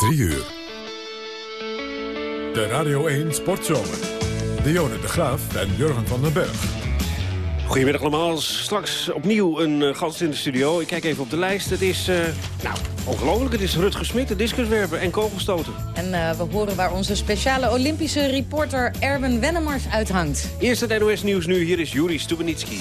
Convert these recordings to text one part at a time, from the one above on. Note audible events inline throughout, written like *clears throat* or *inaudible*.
3 uur. De Radio 1 Sportzomer. Dionne de Graaf en Jurgen van den Berg. Goedemiddag allemaal. Straks opnieuw een uh, gast in de studio. Ik kijk even op de lijst. Het is, uh, nou, ongelooflijk. Het is Rutger Smit, de discuswerper en kogelstoten. En uh, we horen waar onze speciale Olympische reporter Erwin Wennemars uithangt. Eerst het NOS Nieuws nu. Hier is Juri Stubenitski.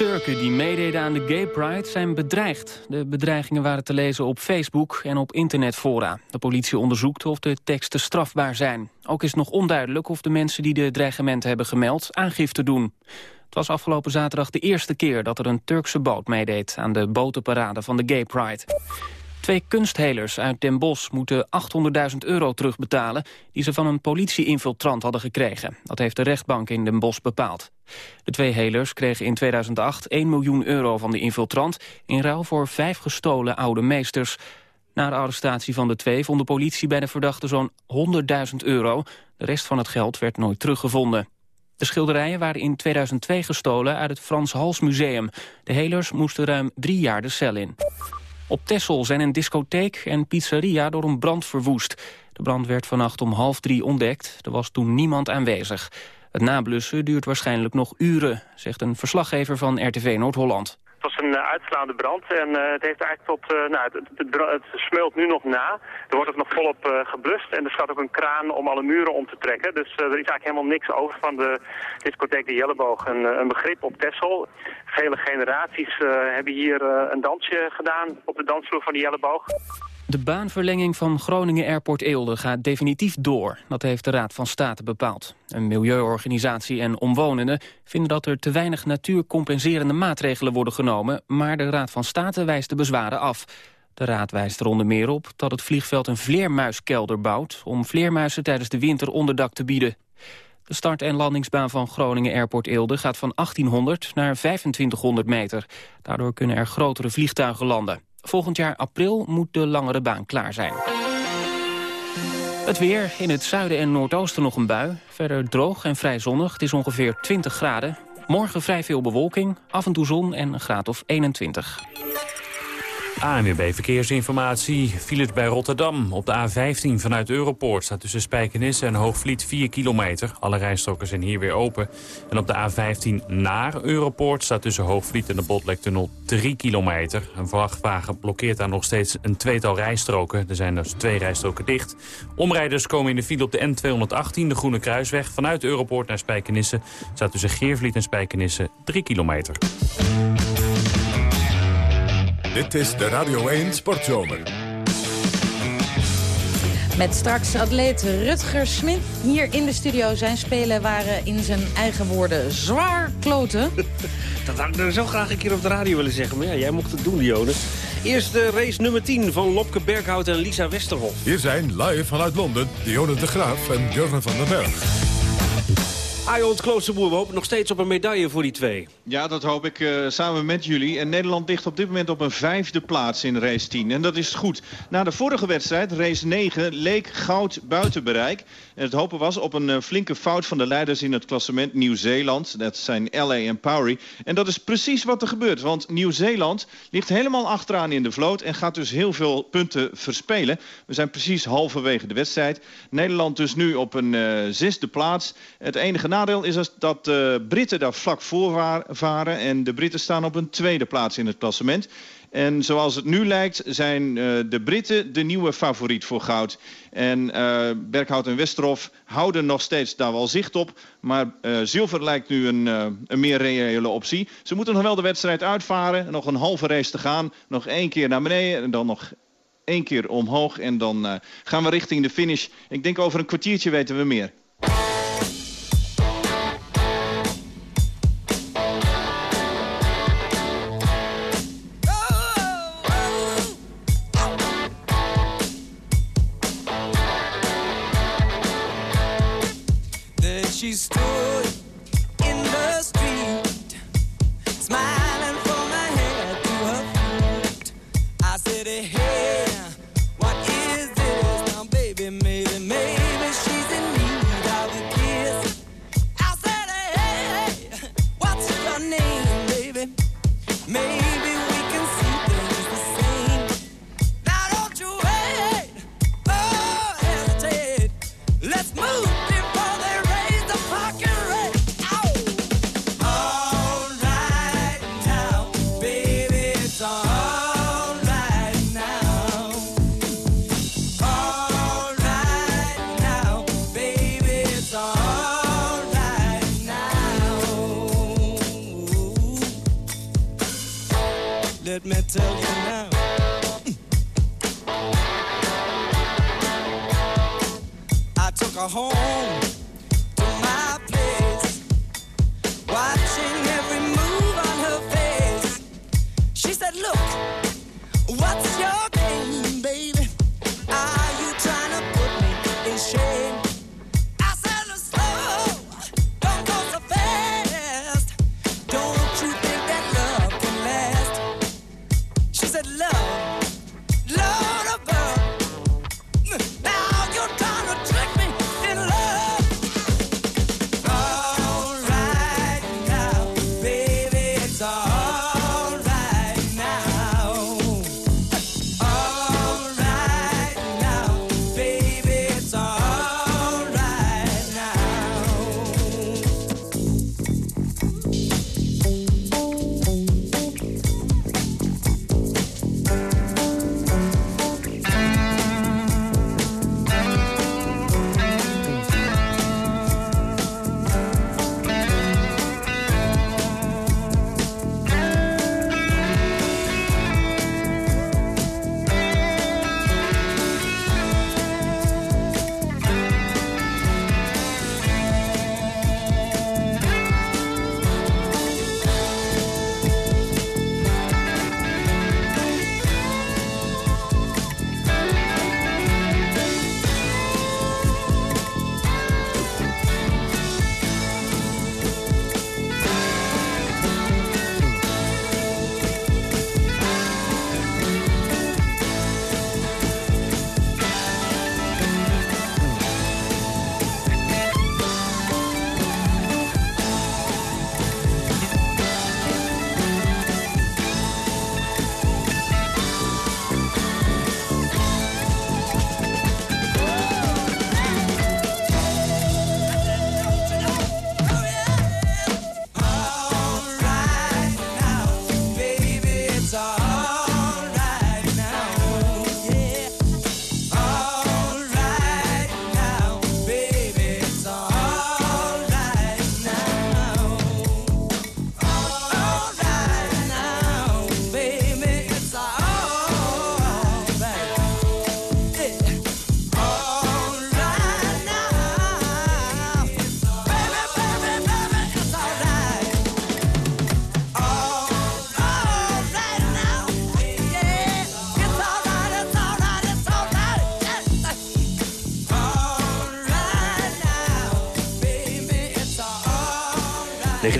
Turken die meededen aan de Gay Pride zijn bedreigd. De bedreigingen waren te lezen op Facebook en op internetfora. De politie onderzoekt of de teksten strafbaar zijn. Ook is nog onduidelijk of de mensen die de dreigementen hebben gemeld aangifte doen. Het was afgelopen zaterdag de eerste keer dat er een Turkse boot meedeed... aan de botenparade van de Gay Pride. Twee kunsthelers uit Den Bosch moeten 800.000 euro terugbetalen... die ze van een politie-infiltrant hadden gekregen. Dat heeft de rechtbank in Den Bosch bepaald. De twee helers kregen in 2008 1 miljoen euro van de infiltrant... in ruil voor vijf gestolen oude meesters. Na de arrestatie van de twee vond de politie bij de verdachte zo'n 100.000 euro. De rest van het geld werd nooit teruggevonden. De schilderijen waren in 2002 gestolen uit het Frans Hals Museum. De helers moesten ruim drie jaar de cel in. Op Texel zijn een discotheek en pizzeria door een brand verwoest. De brand werd vannacht om half drie ontdekt. Er was toen niemand aanwezig. Het nablussen duurt waarschijnlijk nog uren, zegt een verslaggever van RTV Noord-Holland. Het was een uh, uitslaande brand en uh, het heeft eigenlijk tot, uh, nou, het, smeult nu nog na. Er wordt ook nog volop geblust en er staat ook een kraan om alle muren om te trekken. Dus er is eigenlijk helemaal niks over van de discotheek de Jelleboog. Een, een begrip op Texel. Vele generaties hebben hier een dansje gedaan op de dansvloer van de Jelleboog. De baanverlenging van Groningen Airport Eelde gaat definitief door. Dat heeft de Raad van State bepaald. Een milieuorganisatie en omwonenden vinden dat er te weinig natuurcompenserende maatregelen worden genomen, maar de Raad van State wijst de bezwaren af. De Raad wijst er onder meer op dat het vliegveld een vleermuiskelder bouwt om vleermuizen tijdens de winter onderdak te bieden. De start- en landingsbaan van Groningen Airport Eelde gaat van 1800 naar 2500 meter. Daardoor kunnen er grotere vliegtuigen landen. Volgend jaar april moet de langere baan klaar zijn. Het weer. In het zuiden en noordoosten nog een bui. Verder droog en vrij zonnig. Het is ongeveer 20 graden. Morgen vrij veel bewolking, af en toe zon en een graad of 21. ANWB Verkeersinformatie. Files bij Rotterdam. Op de A15 vanuit Europoort staat tussen Spijkenisse en Hoogvliet 4 kilometer. Alle rijstroken zijn hier weer open. En op de A15 naar Europoort staat tussen Hoogvliet en de Botlektunnel 3 kilometer. Een vrachtwagen blokkeert daar nog steeds een tweetal rijstroken. Er zijn dus twee rijstroken dicht. Omrijders komen in de file op de N218, de Groene Kruisweg. Vanuit Europoort naar Spijkenisse staat tussen Geervliet en Spijkenisse 3 kilometer. Dit is de Radio 1 Sportzomer. Met straks atleet Rutger Smit hier in de studio. Zijn spelen waren in zijn eigen woorden zwaar kloten. *laughs* Dat had ik nou zo graag een keer op de radio willen zeggen. Maar ja, jij mocht het doen, Dionne. Eerst de race nummer 10 van Lopke Berghout en Lisa Westerhof. Hier zijn live vanuit Londen Dionne de Graaf en Jurgen van den Berg. Arjold Kloosterboer, we hopen nog steeds op een medaille voor die twee. Ja, dat hoop ik uh, samen met jullie. En Nederland ligt op dit moment op een vijfde plaats in race 10. En dat is goed. Na de vorige wedstrijd, race 9, leek goud buiten bereik. En het hopen was op een uh, flinke fout van de leiders in het klassement Nieuw-Zeeland. Dat zijn LA en Powery. En dat is precies wat er gebeurt. Want Nieuw-Zeeland ligt helemaal achteraan in de vloot... en gaat dus heel veel punten verspelen. We zijn precies halverwege de wedstrijd. Nederland dus nu op een uh, zesde plaats. Het enige nadeel is dat de Britten daar vlak voor varen. En de Britten staan op een tweede plaats in het klassement. En zoals het nu lijkt zijn uh, de Britten de nieuwe favoriet voor goud. En uh, Berghout en Westerhof houden nog steeds daar wel zicht op. Maar uh, zilver lijkt nu een, een meer reële optie. Ze moeten nog wel de wedstrijd uitvaren. Nog een halve race te gaan. Nog één keer naar beneden en dan nog één keer omhoog. En dan gaan we richting de finish. Ik denk over een kwartiertje weten we meer.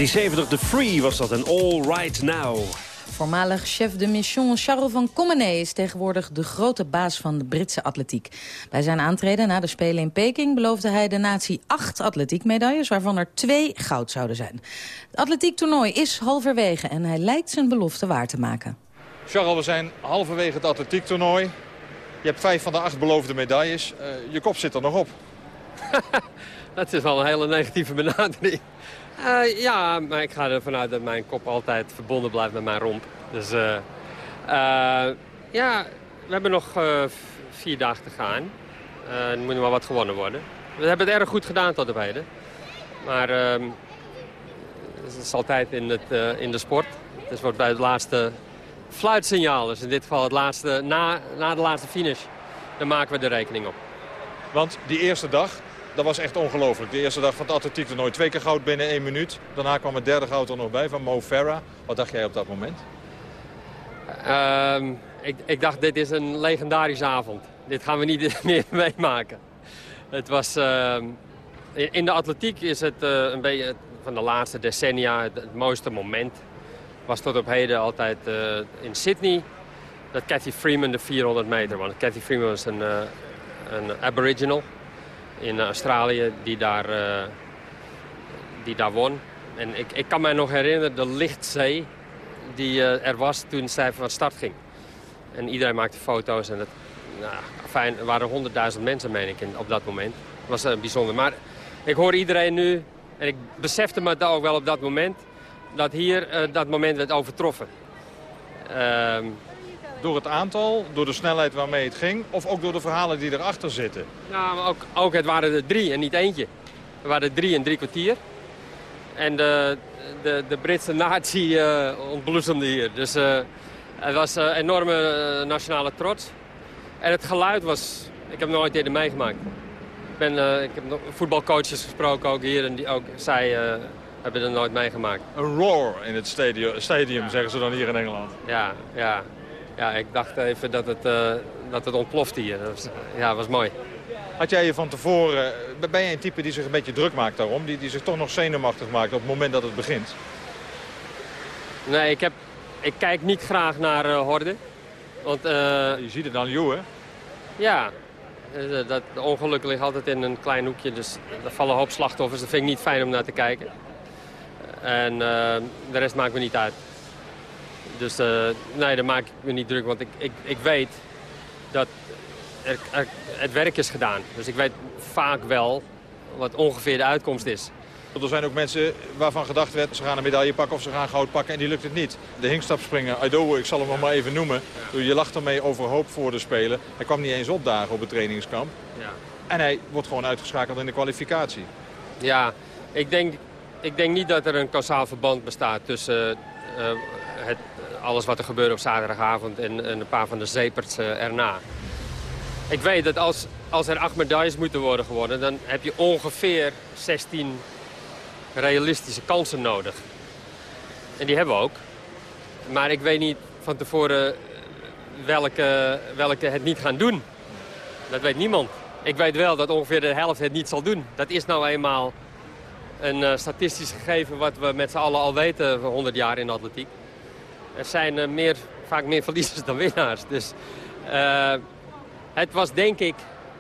1970, The Free was dat, en All Right Now. Voormalig chef de mission Charles van Commenay is tegenwoordig de grote baas van de Britse atletiek. Bij zijn aantreden na de Spelen in Peking beloofde hij de natie acht atletiekmedailles, waarvan er twee goud zouden zijn. Het atletiektoernooi is halverwege en hij lijkt zijn belofte waar te maken. Charles, we zijn halverwege het atletiektoernooi. Je hebt vijf van de acht beloofde medailles. Eh, je kop zit er nog op. *laughs* Dat is wel een hele negatieve benadering. Eh, ja, maar ik ga ervan uit dat mijn kop altijd verbonden blijft met mijn romp. Dus eh, eh, ja, we hebben nog vier dagen te gaan. Er moet nog wat gewonnen worden. We hebben het erg goed gedaan tot op heden. Maar ehm, het is altijd in, het, in de sport. Het wordt bij het laatste fluitsignaal. Dus in dit geval het laatste, na, na de laatste finish. Dan maken we de rekening op. Want die eerste dag, dat was echt ongelooflijk. De eerste dag van het atletiektoernooi. Twee keer goud binnen één minuut. Daarna kwam het derde goud er nog bij van Mo Farah. Wat dacht jij op dat moment? Ehm, ik, ik dacht, dit is een legendarische avond. Dit gaan we niet *laughs* meer meemaken. Het was, ehm, in, de atletiek is het eh, een beetje van de laatste decennia het, mooiste moment. Was tot op heden altijd eh, in Sydney. Dat Cathy Freeman de 400 meter. Want Cathy Freeman was een, eh, een aboriginal in Australië die daar, eh, die daar won. En ik, ik kan mij nog herinneren de lichtzee die eh, er was toen zij van start ging. En iedereen maakte foto's en het, nou, fijn, er waren honderdduizend mensen, meen ik, op dat moment. Het was eh, bijzonder. Maar ik hoor iedereen nu, en ik besefte me dat ook wel op dat moment, dat hier dat moment werd overtroffen. Ehm, Door het aantal, door de snelheid waarmee het ging... of ook door de verhalen die erachter zitten? Ja, maar ook, ook het waren er drie en niet eentje. Er waren er drie en drie kwartier. En de, de, de Britse natie eh, ontbloesemde hier. Dus eh, het was een enorme eh, nationale trots. En het geluid was... Ik heb het nooit eerder meegemaakt. ben, eh, ik heb voetbalcoaches gesproken ook hier en die ook, zij hebben het nooit meegemaakt. Een roar in het stadium, stadium zeggen ze dan hier in Engeland. Ja, ja. Ja ik dacht even dat het, eh, dat het ontploft hier. Dat was, ja, was mooi. Had jij je van tevoren, ben jij een type die zich een beetje druk maakt daarom? Die, die zich toch nog zenuwachtig maakt op het moment dat het begint? Nee, ik, heb, ik kijk niet graag naar uh, horden. Want, uh, je ziet het aan jou, hè? Ja, uh, dat de ongeluk ligt altijd in een klein hoekje. Dus er vallen een hoop slachtoffers. Dat vind ik niet fijn om naar te kijken. En de rest maakt me niet uit. Dus nee, daar maak ik me niet druk. Want ik, ik, ik weet dat er, er, het werk is gedaan. Dus ik weet vaak wel wat ongeveer de uitkomst is. Er zijn ook mensen waarvan gedacht werd, ze gaan een medaille pakken of ze gaan goud pakken en die lukt het niet. De hinkstapspringer, Aidowo, ik zal hem nog maar even noemen. Je lacht ermee overhoop voor de Spelen. Hij kwam niet eens opdagen op het trainingskamp. Ja. En hij wordt gewoon uitgeschakeld in de kwalificatie. Ja, ik denk, ik denk niet dat er een kausaal verband bestaat tussen uh, het, alles wat er gebeurde op zaterdagavond en, en een paar van de zeepers uh, erna. Ik weet dat als, als er acht medailles moeten worden gewonnen... dan heb je ongeveer 16 realistische kansen nodig. En die hebben we ook. Maar ik weet niet van tevoren welke, welke het niet gaan doen. Dat weet niemand. Ik weet wel dat ongeveer de helft het niet zal doen. Dat is nou eenmaal een uh, statistisch gegeven wat we met z'n allen al weten voor 100 jaar in de atletiek. Er zijn uh, meer, vaak meer verliezers dan winnaars. Dus uh, het was denk ik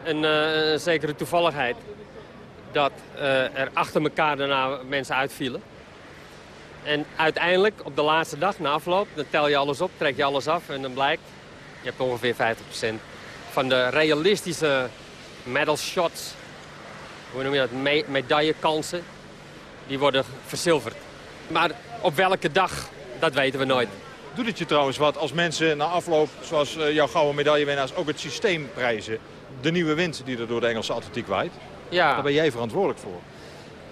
een, een zekere toevalligheid dat er achter elkaar daarna mensen uitvielen. En uiteindelijk, op de laatste dag, na afloop, dan tel je alles op, trek je alles af en dan blijkt... je hebt ongeveer 50% van de realistische medal shots, hoe noem je dat, Me medaillekansen, die worden verzilverd. Maar op welke dag, dat weten we nooit. Doet het je trouwens wat als mensen na afloop, zoals uh, jouw gouden medaillewinnaars, ook het systeem prijzen? De nieuwe wind die er door de Engelse atletiek waait? Ja. Daar ben jij verantwoordelijk voor.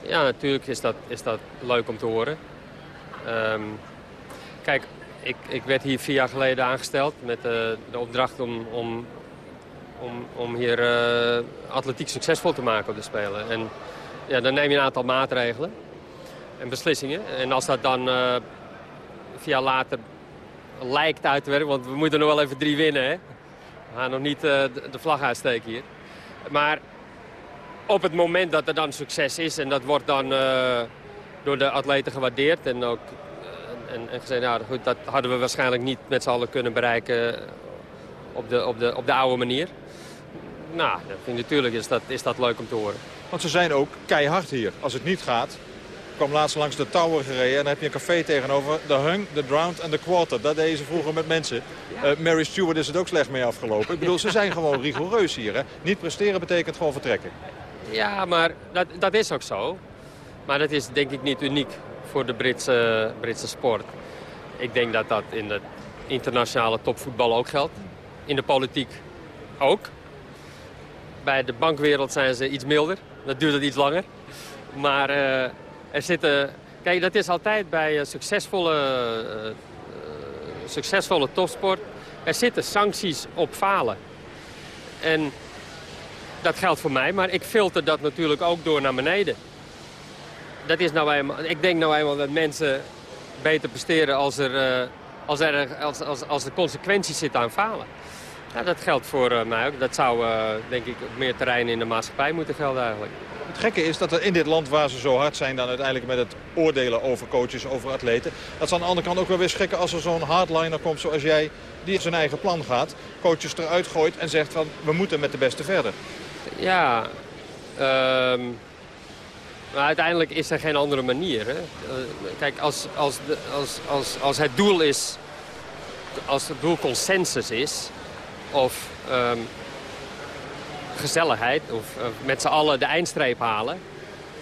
Ja, natuurlijk is dat, is dat leuk om te horen. Um, kijk, ik, ik werd hier vier jaar geleden aangesteld met uh, de opdracht om, om, om, om hier uh, atletiek succesvol te maken op de Spelen. En ja, dan neem je een aantal maatregelen en beslissingen. En als dat dan uh, jaar later lijkt uit te werken, want we moeten nog wel even drie winnen. Hè? We gaan nog niet de, de vlag uitsteken hier. Maar op het moment dat er dan succes is en dat wordt dan uh, door de atleten gewaardeerd en ook uh, en, en gezegd, nou goed, dat hadden we waarschijnlijk niet met z'n allen kunnen bereiken op de, op de, op de oude manier. Nou, natuurlijk is dat, is dat leuk om te horen. Want ze zijn ook keihard hier. Als het niet gaat, kwam laatst langs de Tower gereden en dan heb je een café tegenover. De Hung, de Drowned en de Quarter. Dat deden ze vroeger met mensen. Uh, Mary Stewart is het ook slecht mee afgelopen. Ik bedoel, ze zijn gewoon rigoureus hier. Hè? Niet presteren betekent gewoon vertrekken. Ja, maar dat, dat is ook zo. Maar dat is denk ik niet uniek voor de Britse, Britse sport. Ik denk dat dat in het internationale topvoetbal ook geldt. In de politiek ook. Bij de bankwereld zijn ze iets milder. Dat duurt het iets langer. Maar uh, er zitten... Kijk, dat is altijd bij succesvolle, uh, succesvolle topsport. Er zitten sancties op falen. En dat geldt voor mij, maar ik filter dat natuurlijk ook door naar beneden. Dat is nou eenmaal, ik denk nou eenmaal dat mensen beter presteren als er, als er, als, als, als consequenties zitten aan falen. Ja, dat geldt voor mij ook. Dat zou denk ik op meer terreinen in de maatschappij moeten gelden eigenlijk. Het gekke is dat er in dit land waar ze zo hard zijn dan uiteindelijk met het oordelen over coaches, over atleten. Dat ze aan de andere kant ook wel weer schrikken als er zo'n hardliner komt zoals jij. Die zijn eigen plan gaat, coaches eruit gooit en zegt van we moeten met de beste verder. Ja, um, maar uiteindelijk is er geen andere manier. Hè? Uh, kijk, als, als, de, als, als, als het doel is, als het doel consensus is, of um, gezelligheid, of met z'n allen de eindstreep halen,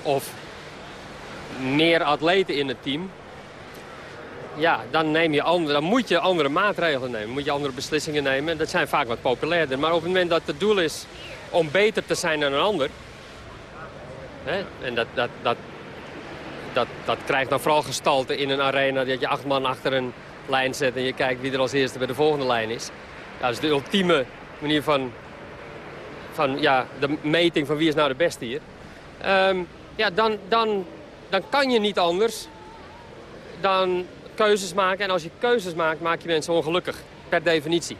of meer atleten in het team, ja, dan, neem je andere, dan moet je andere maatregelen nemen, moet je andere beslissingen nemen. Dat zijn vaak wat populairder. Maar op het moment dat het doel is om beter te zijn dan een ander. Hè? En dat, dat, dat, dat, dat krijgt dan vooral gestalte in een arena... dat je acht man achter een lijn zet en je kijkt wie er als eerste bij de volgende lijn is. Dat is de ultieme manier van, van ja, de meting van wie is nou de beste hier. Ehm, ja, dan, dan, dan kan je niet anders dan keuzes maken. En als je keuzes maakt, maak je mensen ongelukkig. Per definitie.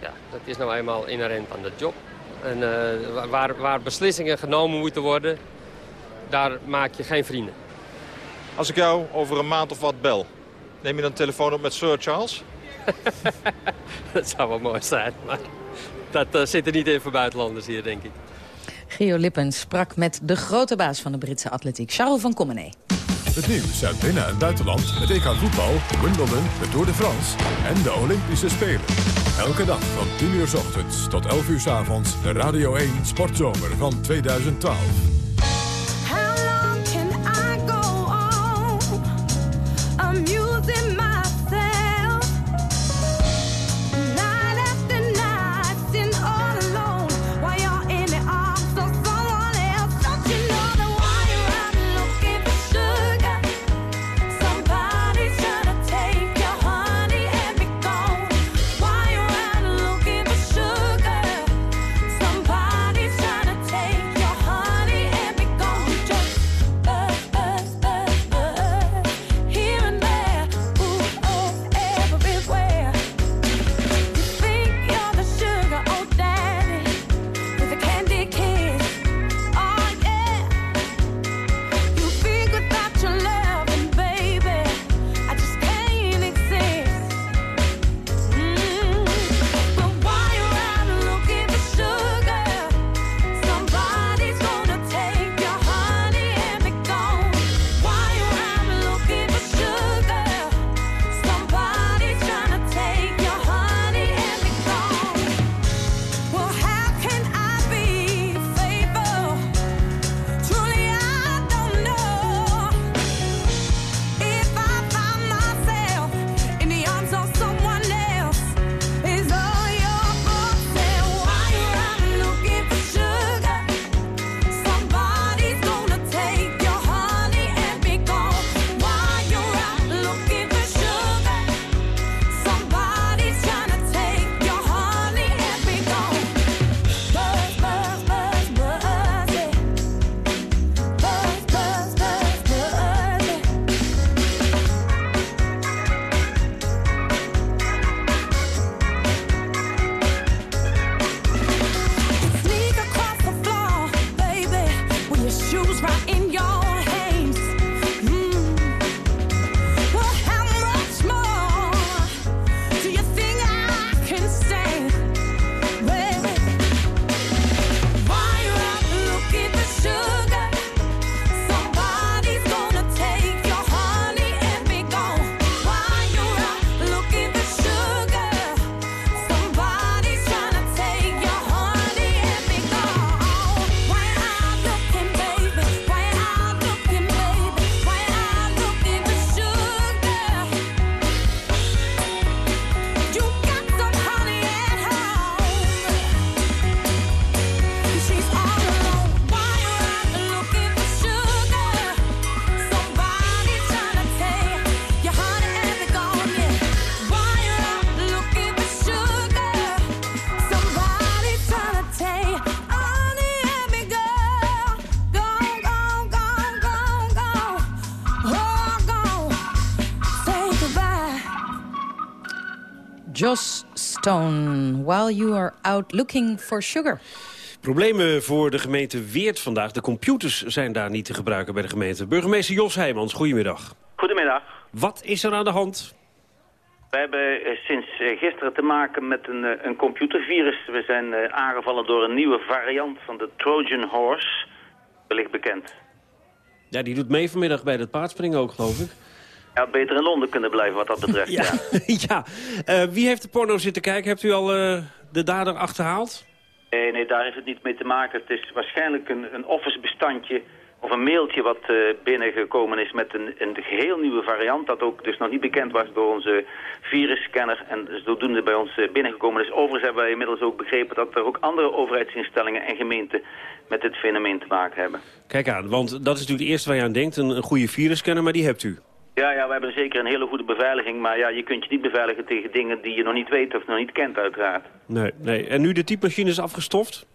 Ja, dat is nou eenmaal inherent aan de job. En eh, waar, waar beslissingen genomen moeten worden, daar maak je geen vrienden. Als ik jou over een maand of wat bel, neem je dan telefoon op met Sir Charles? *laughs* dat zou wel mooi zijn, maar dat eh, zit er niet in voor buitenlanders hier, denk ik. Geo Lippens sprak met de grote baas van de Britse atletiek, Charles van Commenee. Het nieuws uit binnen- en buitenland, het EK voetbal, Wimbledon, de Tour de France en de Olympische Spelen. Elke dag van 10 uur s ochtends tot 11 uur s avonds de Radio 1 Sportzomer van 2012. Stone, while you are out looking for sugar. Problemen voor de gemeente Weert vandaag. De computers zijn daar niet te gebruiken bij de gemeente. Burgemeester Jos Heijmans, goedemiddag. Goedemiddag. Wat is er aan de hand? We hebben eh, sinds eh, gisteren te maken met een, eh, een computervirus. We zijn aangevallen door een nieuwe variant van de Trojan Horse. Wellicht bekend. Ja, die doet mee vanmiddag bij het paardspringen ook, geloof ik. Ja, beter in Londen kunnen blijven wat dat betreft. ja. *laughs* ja. Eh, wie heeft de porno zitten kijken? Hebt u al eh, de dader achterhaald? Nee, nee, daar heeft het niet mee te maken. Het is waarschijnlijk een, een office-bestandje of een mailtje wat eh, binnengekomen is met een, een geheel nieuwe variant. Dat ook dus nog niet bekend was door onze virusscanner en zodoende bij ons binnengekomen is. Overigens hebben wij inmiddels ook begrepen dat er ook andere overheidsinstellingen en gemeenten met dit fenomeen te maken hebben. Kijk aan, want dat is natuurlijk het eerste waar je aan denkt. Een, een goede virusscanner, maar die hebt u. Ja, ja, we hebben zeker een hele goede beveiliging. Maar ja, je kunt je niet beveiligen tegen dingen die je nog niet weet of nog niet kent uiteraard. Nee, nee. En nu de typemachine is afgestoft?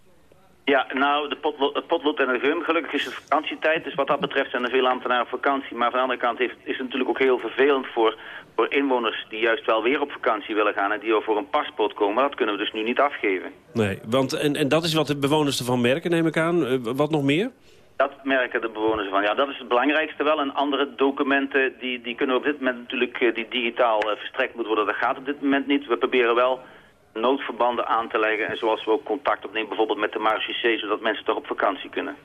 Ja, nou, de potlood, het potlood en de gum. Gelukkig is het vakantietijd, dus wat dat betreft zijn er veel ambtenaren op vakantie. Maar van de andere kant heeft, is het natuurlijk ook heel vervelend voor, voor inwoners die juist wel weer op vakantie willen gaan en die voor een paspoort komen. Maar dat kunnen we dus nu niet afgeven. Nee, want, en, en dat is wat de bewoners ervan merken, neem ik aan. Eh, wat nog meer? Dat merken de bewoners van. Ja, dat is het belangrijkste wel. En andere documenten, die, die kunnen op dit moment natuurlijk eh, die digitaal eh, verstrekt moeten worden. Dat gaat op dit moment niet. We proberen wel noodverbanden aan te leggen. En zoals we ook contact opnemen bijvoorbeeld met de Marechaussee, zodat mensen toch op vakantie kunnen.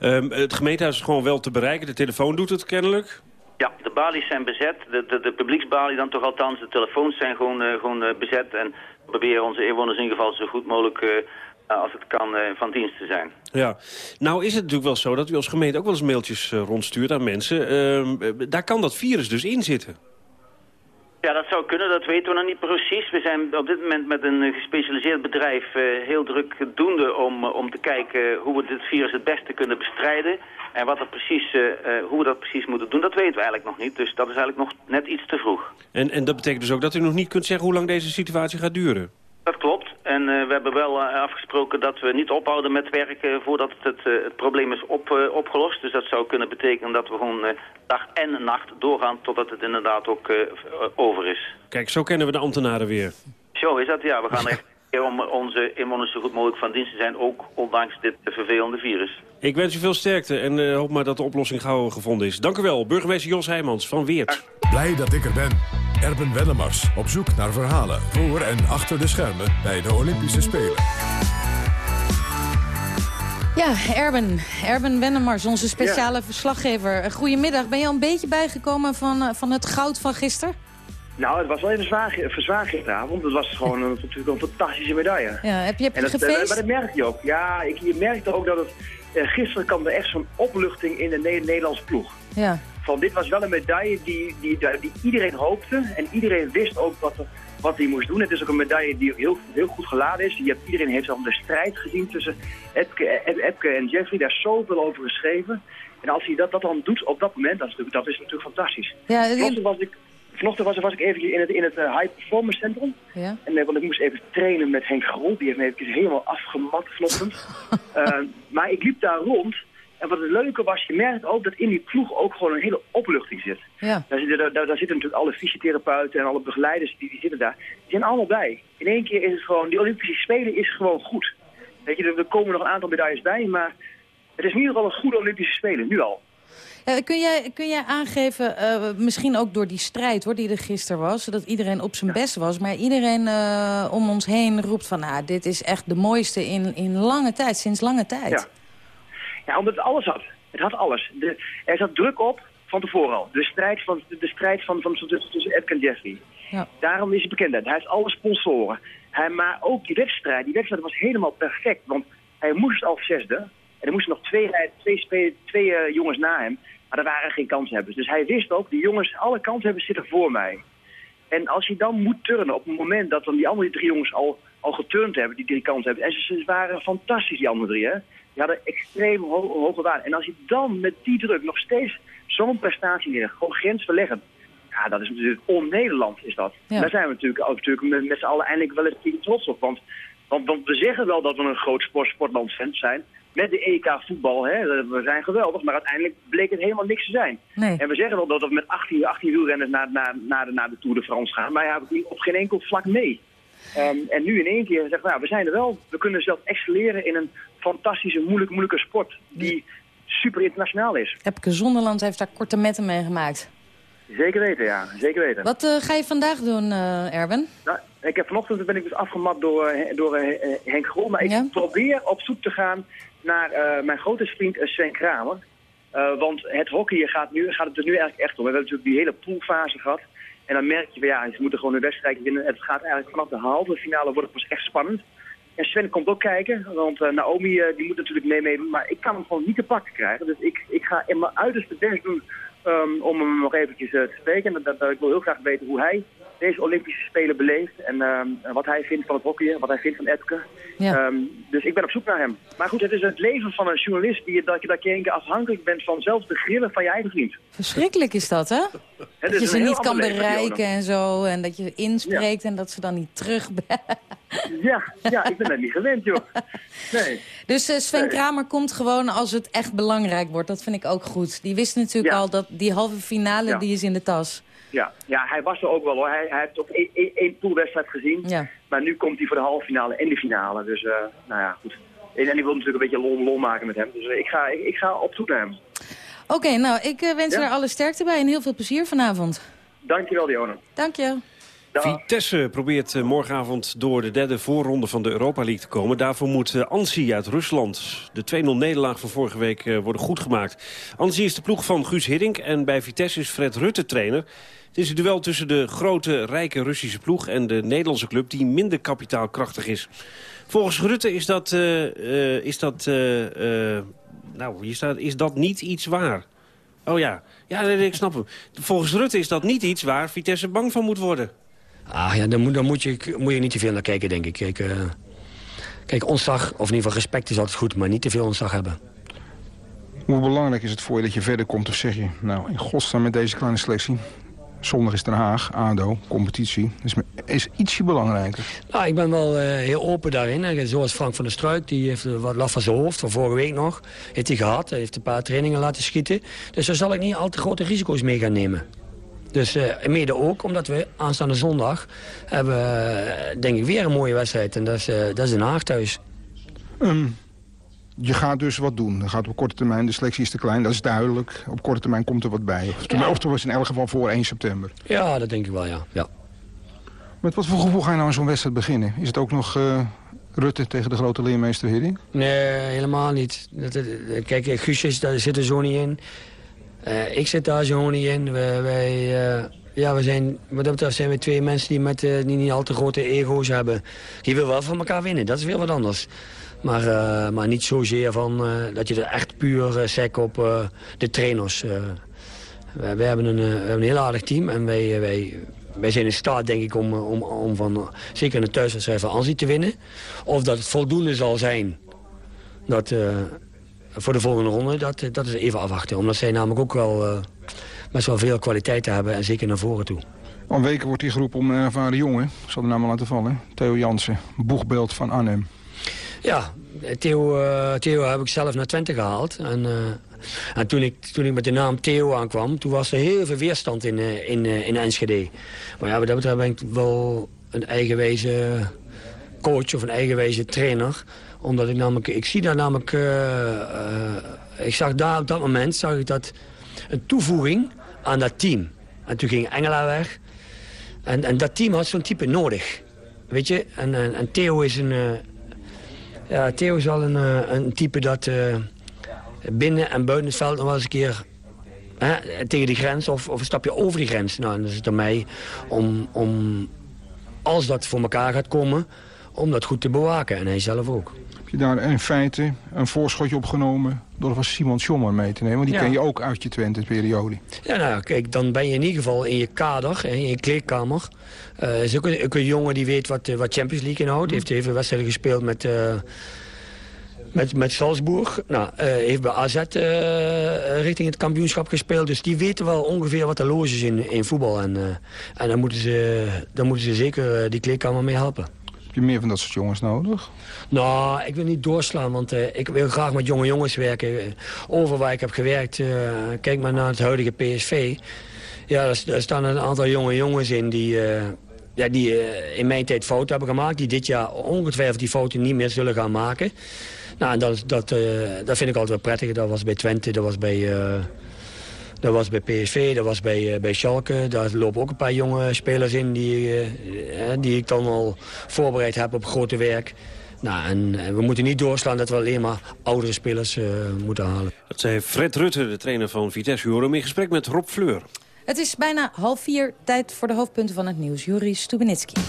Ehm, het gemeentehuis is gewoon wel te bereiken. De telefoon doet het kennelijk. Ja, de balies zijn bezet. De, de, de publieksbalie dan toch althans. De telefoons zijn gewoon, eh, gewoon bezet. En we proberen onze inwoners in ieder geval zo goed mogelijk, als het kan, eh, van dienst te zijn. Ja, nou is het natuurlijk wel zo dat u als gemeente ook wel eens mailtjes eh, rondstuurt aan mensen. Ehm, eh, daar kan dat virus dus in zitten. Ja, dat zou kunnen, dat weten we nog niet precies. We zijn op dit moment met een eh, gespecialiseerd bedrijf eh, heel druk doende om, eh, om te kijken hoe we dit virus het beste kunnen bestrijden. En wat er precies, eh, eh, hoe we dat precies moeten doen, dat weten we eigenlijk nog niet. Dus dat is eigenlijk nog net iets te vroeg. En, en dat betekent dus ook dat u nog niet kunt zeggen hoe lang deze situatie gaat duren. Dat klopt. En eh, we hebben wel eh, afgesproken dat we niet ophouden met werken voordat het, eh, het probleem is op, eh, opgelost. Dus dat zou kunnen betekenen dat we gewoon eh, dag en nacht doorgaan totdat het inderdaad ook eh, eh, over is. Kijk, zo kennen we de ambtenaren weer. Zo is dat, ja. We gaan *laughs* echt om onze inwoners zo goed mogelijk van dienst te zijn, ook ondanks dit vervelende virus. Ik wens u veel sterkte en eh, hoop maar dat de oplossing gauw gevonden is. Dank u wel, burgemeester Jos Heijmans van Weert. Blij dat ik er ben. Erben Wennemars op zoek naar verhalen voor en achter de schermen bij de Olympische Spelen. Ja, Erben. Erben Wennemars, onze speciale verslaggever. Eh, Goedemiddag. Ben je al een beetje bijgekomen van, eh, van het goud van gisteren? Nou, het was wel even zwaar, zwaar gisteravond. Het was gewoon een, natuurlijk een fantastische medaille. Ja, heb je, heb je dat, eh, gefeest? maar dat merk je ook. Ja, ik, je merkte ook dat het... eh, gisteren kwam er echt zo'n opluchting in de Ne- Nederlandse ploeg. Ja. Van dit was wel een medaille die, die, die iedereen hoopte. En iedereen wist ook wat, er- wat hij moest doen. Het is ook een medaille die heel, heel goed geladen is. Je hebt, iedereen heeft al de strijd gezien tussen Epke, Ep- Epke en Jeffrey. Daar is zoveel over geschreven. En als hij dat, dat dan doet op dat moment, dat is natuurlijk, dat is natuurlijk fantastisch. Ja, Vanochtend was ik, vanochtend was, was ik eventjes in het, in het eh, High Performance Centrum. Ja. En, eh, want ik moest even trainen met Henk Grol. Die heeft me eventjes helemaal afgemat vanochtend. *laughs* Eh, maar ik liep daar rond. En wat het leuke was, je merkt ook dat in die ploeg ook gewoon een hele opluchting zit. Ja. Daar, zitten, daar, daar zitten natuurlijk alle fysiotherapeuten en alle begeleiders die, die zitten daar. Die zijn allemaal blij. In één keer is het gewoon, die Olympische Spelen is gewoon goed. Weet je, er, er komen nog een aantal medailles bij, maar het is in ieder geval een goede Olympische Spelen, nu al. Ja, kun, jij, kun jij aangeven, eh, misschien ook door die strijd hoor, die er gisteren was... dat iedereen op zijn best was, maar iedereen eh, om ons heen roept van... nou, dit is echt de mooiste in, in lange tijd, sinds lange tijd. Ja. Ja, omdat het alles had. Het had alles. De, er zat druk op van tevoren al. De strijd van, de, de strijd van, van, tussen, tussen Epke en Jeffrey. Ja. Daarom is hij bekend. Hij heeft alle sponsoren. Hij, maar ook die wedstrijd. Die wedstrijd was helemaal perfect. Want hij moest al zesde. En er moesten nog twee, twee, twee, twee eh, jongens na hem. Maar er waren geen kanshebbers. Dus hij wist ook, die jongens, alle kanshebbers zitten voor mij. En als je dan moet turnen op het moment dat dan die andere drie jongens al, al geturnd hebben, die drie kansen hebben. En ze, ze waren fantastisch, die andere drie, hè. Die hadden extreem ho- hoge waarde. En als je dan met die druk nog steeds zo'n prestatie neer, gewoon grensverleggend. Ja, dat is natuurlijk on-Nederland, is dat. Ja. Daar zijn we natuurlijk, natuurlijk met, met z'n allen eindelijk wel eens trots op. Want, want, want we zeggen wel dat we een groot sport, sportland zijn. Met de EK voetbal, hè. We zijn geweldig, maar uiteindelijk bleek het helemaal niks te zijn. Nee. En we zeggen wel dat we met 18, 18 wielrenners naar, naar, naar, de, naar de Tour de France gaan. Maar ja, we op geen enkel vlak mee. Ehm, en nu in één keer zeggen we, nou, we zijn er wel. We kunnen zelf excelleren in een fantastische, moeilijk, moeilijke sport. Die super internationaal is. Epke Zonderland heeft daar korte metten mee gemaakt. Zeker weten, ja. Zeker weten. Wat eh, ga je vandaag doen, eh, Erben? Nou, ik heb vanochtend ben ik dus afgemat door, eh, door Henk Grol. Maar ik Ja? probeer op zoek te gaan naar eh, mijn grote vriend eh, Sven Kramer. Eh, want het hockey gaat, nu, gaat het er nu eigenlijk echt om. We hebben natuurlijk die hele poolfase gehad. En dan merk je, van, ja, ze moeten gewoon een wedstrijd winnen. Het gaat eigenlijk vanaf de halve finale wordt het pas echt spannend. En Sven komt ook kijken, want Naomi die moet natuurlijk mee. Maar ik kan hem gewoon niet te pakken krijgen. Dus ik, ik ga in mijn uiterste best doen ehm, om hem nog eventjes te spreken. En dat, dat, ik wil heel graag weten hoe hij deze Olympische Spelen beleeft. En ehm, wat hij vindt van het hockey, wat hij vindt van Epke. Ja. Ehm, dus ik ben op zoek naar hem. Maar goed, het is het leven van een journalist die, dat, je, dat je één keer afhankelijk bent van zelfs de grillen van je eigen vriend. Verschrikkelijk is dat, hè? Het Dat je een ze niet kan bereiken en zo. En dat je inspreekt en dat ze dan niet terug... *laughs* Ja, ja, ik ben dat niet gewend, joh. Nee. Dus eh, Sven Nee. Kramer komt gewoon als het echt belangrijk wordt. Dat vind ik ook goed. Die wist natuurlijk Ja. al dat die halve finale Ja. die is in de tas. Ja, ja, hij was er ook wel hoor. Hij, hij heeft ook één, poolwedstrijd gezien. Ja. Maar nu komt hij voor de halve finale en de finale. Dus, eh, nou ja, goed. En, en ik wil natuurlijk een beetje lol, lol maken met hem. Dus eh, ik, ga, ik, ik ga op zoek naar hem. Oké, nou, ik eh, wens Ja. er alle sterkte bij en heel veel plezier vanavond. Dankjewel, Dionne. Dank je. Vitesse probeert eh, morgenavond door de derde voorronde van de Europa League te komen. Daarvoor moet eh, Ansi uit Rusland de 2-0 nederlaag van vorige week eh, worden goedgemaakt. Ansi is de ploeg van Guus Hiddink en bij Vitesse is Fred Rutte trainer. Het is een duel tussen de grote, rijke Russische ploeg en de Nederlandse club die minder kapitaalkrachtig is. Volgens Rutte is dat, is dat, nou, hier staat, is dat niet iets waar. Oh ja, ja ik snap hem. Volgens Rutte is dat niet iets waar Vitesse bang van moet worden. Ah ja, dan moet, dan moet, je, moet je niet te veel naar kijken, denk ik. Kijk, eh, kijk, ontzag, of in ieder geval respect is altijd goed, maar niet te veel ontzag hebben. Hoe belangrijk is het voor je dat je verder komt? Of zeg je, nou, in godsnaam met deze kleine selectie. Zondag is Den Haag, ADO, competitie. Is, me- is ietsje belangrijker. Nou, ik ben wel eh, heel open daarin. En Zoals Frank van der Struik, die heeft eh, wat last van zijn hoofd, van vorige week nog. Heeft hij gehad, hij heeft een paar trainingen laten schieten. Dus daar zal ik niet al te grote risico's mee gaan nemen. Dus eh, mede ook omdat we aanstaande zondag hebben, eh, denk ik, weer een mooie wedstrijd. En dat is, eh, dat is Den Haag thuis. Ehm, je gaat dus wat doen. Dan gaat op korte termijn, de selectie is te klein, dat is duidelijk. Op korte termijn komt er wat bij. Of, Ja. of er was in elk geval voor 1 september. Ja, dat denk ik wel, ja. ja. Met wat voor gevoel ga je nou aan zo'n wedstrijd beginnen? Is het ook nog Rutte tegen de grote leermeester Hiddink? Nee, helemaal niet. Dat, dat- kijk, Guus is, daar zit er zo niet in. Eh, ik zit daar zo niet in. Wij, eh, ja, we zijn, wat betreft zijn we twee mensen die, met, eh, die niet al te grote ego's hebben. Die willen wel van elkaar winnen, dat is weer wat anders. Maar, maar niet zozeer van dat je er echt puur uh, op de trainers. wij, wij hebben een, we hebben een heel aardig team en wij, wij, wij zijn in staat, denk ik, om, om, om van, zeker in de thuiswedstrijd van Anzi te winnen. Of dat het voldoende zal zijn dat, voor de volgende ronde, dat, dat is even afwachten. Omdat zij namelijk ook wel eh, best wel veel kwaliteit hebben en zeker naar voren toe. Al weken wordt hij geroepen om een ervaren jongen. Ik zal de naam maar laten vallen. Theo Jansen, boegbeeld van Arnhem. Ja, Theo, eh, Theo heb ik zelf naar Twente gehaald. En, eh, en toen, ik, toen ik met de naam Theo aankwam, toen was er heel veel weerstand in, in, in Enschede. Maar ja, wat dat betreft ben ik wel een eigenwijze coach of een eigenwijze trainer. Omdat ik namelijk, ik zie daar namelijk, eh, eh, ik zag daar op dat moment, zag ik dat een toevoeging aan dat team. En toen ging Engela weg. En, en dat team had zo'n type nodig. Weet je, en, en, Theo is een... eh, ja, Theo is wel een, een type dat binnen en buiten het veld nog wel eens een keer hè, tegen die grens of, of een stapje over die grens. Nou, dan is het aan mij om, om, als dat voor elkaar gaat komen, om dat goed te bewaken. En hij zelf ook. Je daar in feite een voorschotje opgenomen door van Simon Schommer mee te nemen? Want die Ja. ken je ook uit je Twente-periode. Ja, nou, kijk, dan ben je in ieder geval in je kader, in je kleedkamer. Eh is ook een, ook een jongen die weet wat, eh, wat Champions League inhoudt. Heeft veel wedstrijden gespeeld met, eh, met, met Salzburg. Nou, heeft bij AZ richting het kampioenschap gespeeld. Dus die weten wel ongeveer wat er los is in, in voetbal. En, eh, en dan, moeten ze, dan moeten ze zeker die kleedkamer mee helpen. Heb je meer van dat soort jongens nodig? Nou, ik wil niet doorslaan, want eh, ik wil graag met jonge jongens werken. Eh, Over waar ik heb gewerkt, eh, kijk maar naar het huidige PSV. Ja, daar, staan een aantal jonge jongens in die, ja, die in mijn tijd fouten hebben gemaakt. Die dit jaar ongetwijfeld die fouten niet meer zullen gaan maken. Nou, en dat, dat, dat vind ik altijd wel prettig. Dat was bij Twente, dat was bij... dat was bij PSV, dat was bij, eh, bij Schalke. Daar lopen ook een paar jonge spelers in die, eh, eh, die ik dan al voorbereid heb op grote werk. Nou, en we moeten niet doorslaan dat we alleen maar oudere spelers eh, moeten halen. Dat zei Fred Rutte, de trainer van Vitesse. U hoort hem in gesprek met Rob Fleur. Het is bijna half vier, tijd voor de hoofdpunten van het nieuws. Juri Stubenitski.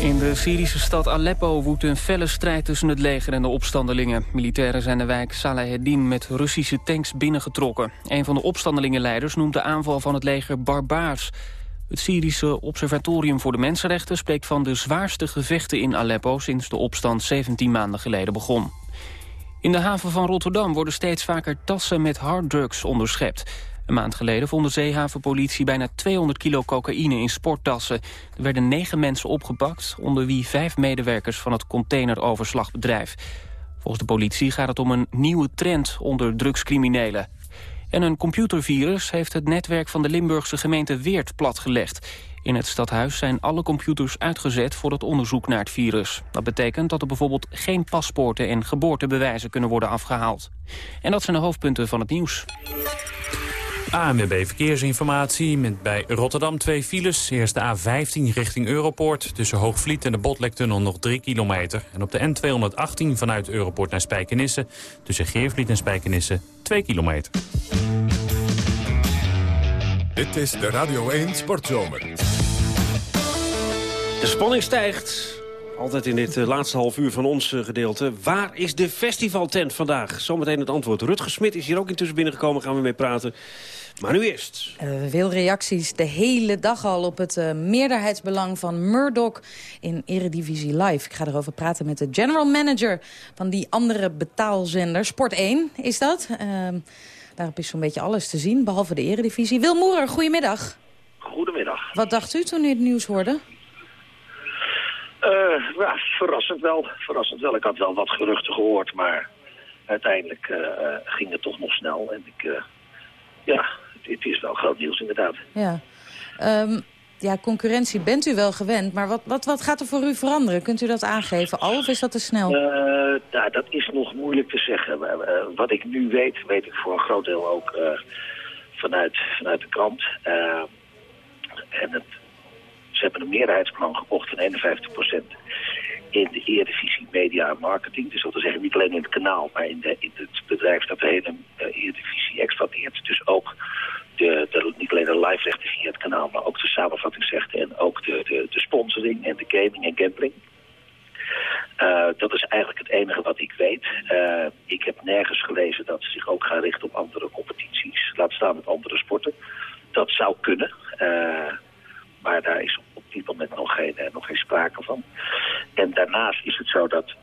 In de Syrische stad Aleppo woedt een felle strijd tussen het leger en de opstandelingen. Militairen zijn de wijk Salaheddin met Russische tanks binnengetrokken. Een van de opstandelingenleiders noemt de aanval van het leger barbaars. Het Syrische Observatorium voor de Mensenrechten spreekt van de zwaarste gevechten in Aleppo sinds de opstand 17 maanden geleden begon. In de haven van Rotterdam worden steeds vaker tassen met harddrugs onderschept. Een maand geleden vond de zeehavenpolitie bijna 200 kilo cocaïne in sporttassen. Er werden negen mensen opgepakt, onder wie vijf medewerkers van het containeroverslagbedrijf. Volgens de politie gaat het om een nieuwe trend onder drugscriminelen. En een computervirus heeft het netwerk van de Limburgse gemeente Weert platgelegd. In het stadhuis zijn alle computers uitgezet voor het onderzoek naar het virus. Dat betekent dat er bijvoorbeeld geen paspoorten en geboortebewijzen kunnen worden afgehaald. En dat zijn de hoofdpunten van het nieuws. ANWB Verkeersinformatie met bij Rotterdam twee files. Eerst de A15 richting Europoort. Tussen Hoogvliet en de Botlektunnel nog 3 kilometer. En op de N218 vanuit Europoort naar Spijkenisse. Tussen Geervliet en Spijkenisse 2 kilometer. Dit is de Radio 1 Sportzomer. De spanning stijgt. Altijd in dit eh, laatste half uur van ons eh, gedeelte. Waar is de festivaltent vandaag? Zometeen het antwoord. Rutger Smit is hier ook intussen binnengekomen. Gaan we mee praten. Maar nu eerst. Veel reacties de hele dag al op het eh, meerderheidsbelang van Murdoch in Eredivisie Live. Ik ga erover praten met de general manager van die andere betaalzender. Sport 1 is dat. Ehm, daarop is zo'n beetje alles te zien, behalve de Eredivisie. Wil Moerer, goedemiddag. Goedemiddag. Wat dacht u toen u het nieuws hoorde? Eh, ja, verrassend wel. Verrassend wel. Ik had wel wat geruchten gehoord, maar uiteindelijk eh, eh, ging het toch nog snel. En ik, eh, ja, het, is wel groot nieuws inderdaad. Ja. Ehm, ja, concurrentie bent u wel gewend, maar wat, wat, wat gaat er voor u veranderen? Kunt u dat aangeven al of is dat te snel? Eh, nou, dat is nog moeilijk te zeggen. Maar, eh, wat ik nu weet, weet ik voor een groot deel ook eh, vanuit, vanuit de krant. Eh, en het, ze hebben een meerderheidsplan gekocht van 51% in de Eredivisie Media en Marketing. Dus dat wil zeggen niet alleen in het kanaal, maar in, de, in het bedrijf dat de hele uh, Eredivisie exploiteert. Dus ook de, de, niet alleen de live rechten via het kanaal, maar ook de samenvattingsrechten en ook de, de, de sponsoring en de gaming en gambling. Uh, dat is eigenlijk het enige wat ik weet. Uh, ik heb nergens gelezen dat ze zich ook gaan richten op andere competities. Laat staan op andere sporten. Dat zou kunnen. Maar daar is op dit moment nog geen, nog geen sprake van. En daarnaast is het zo dat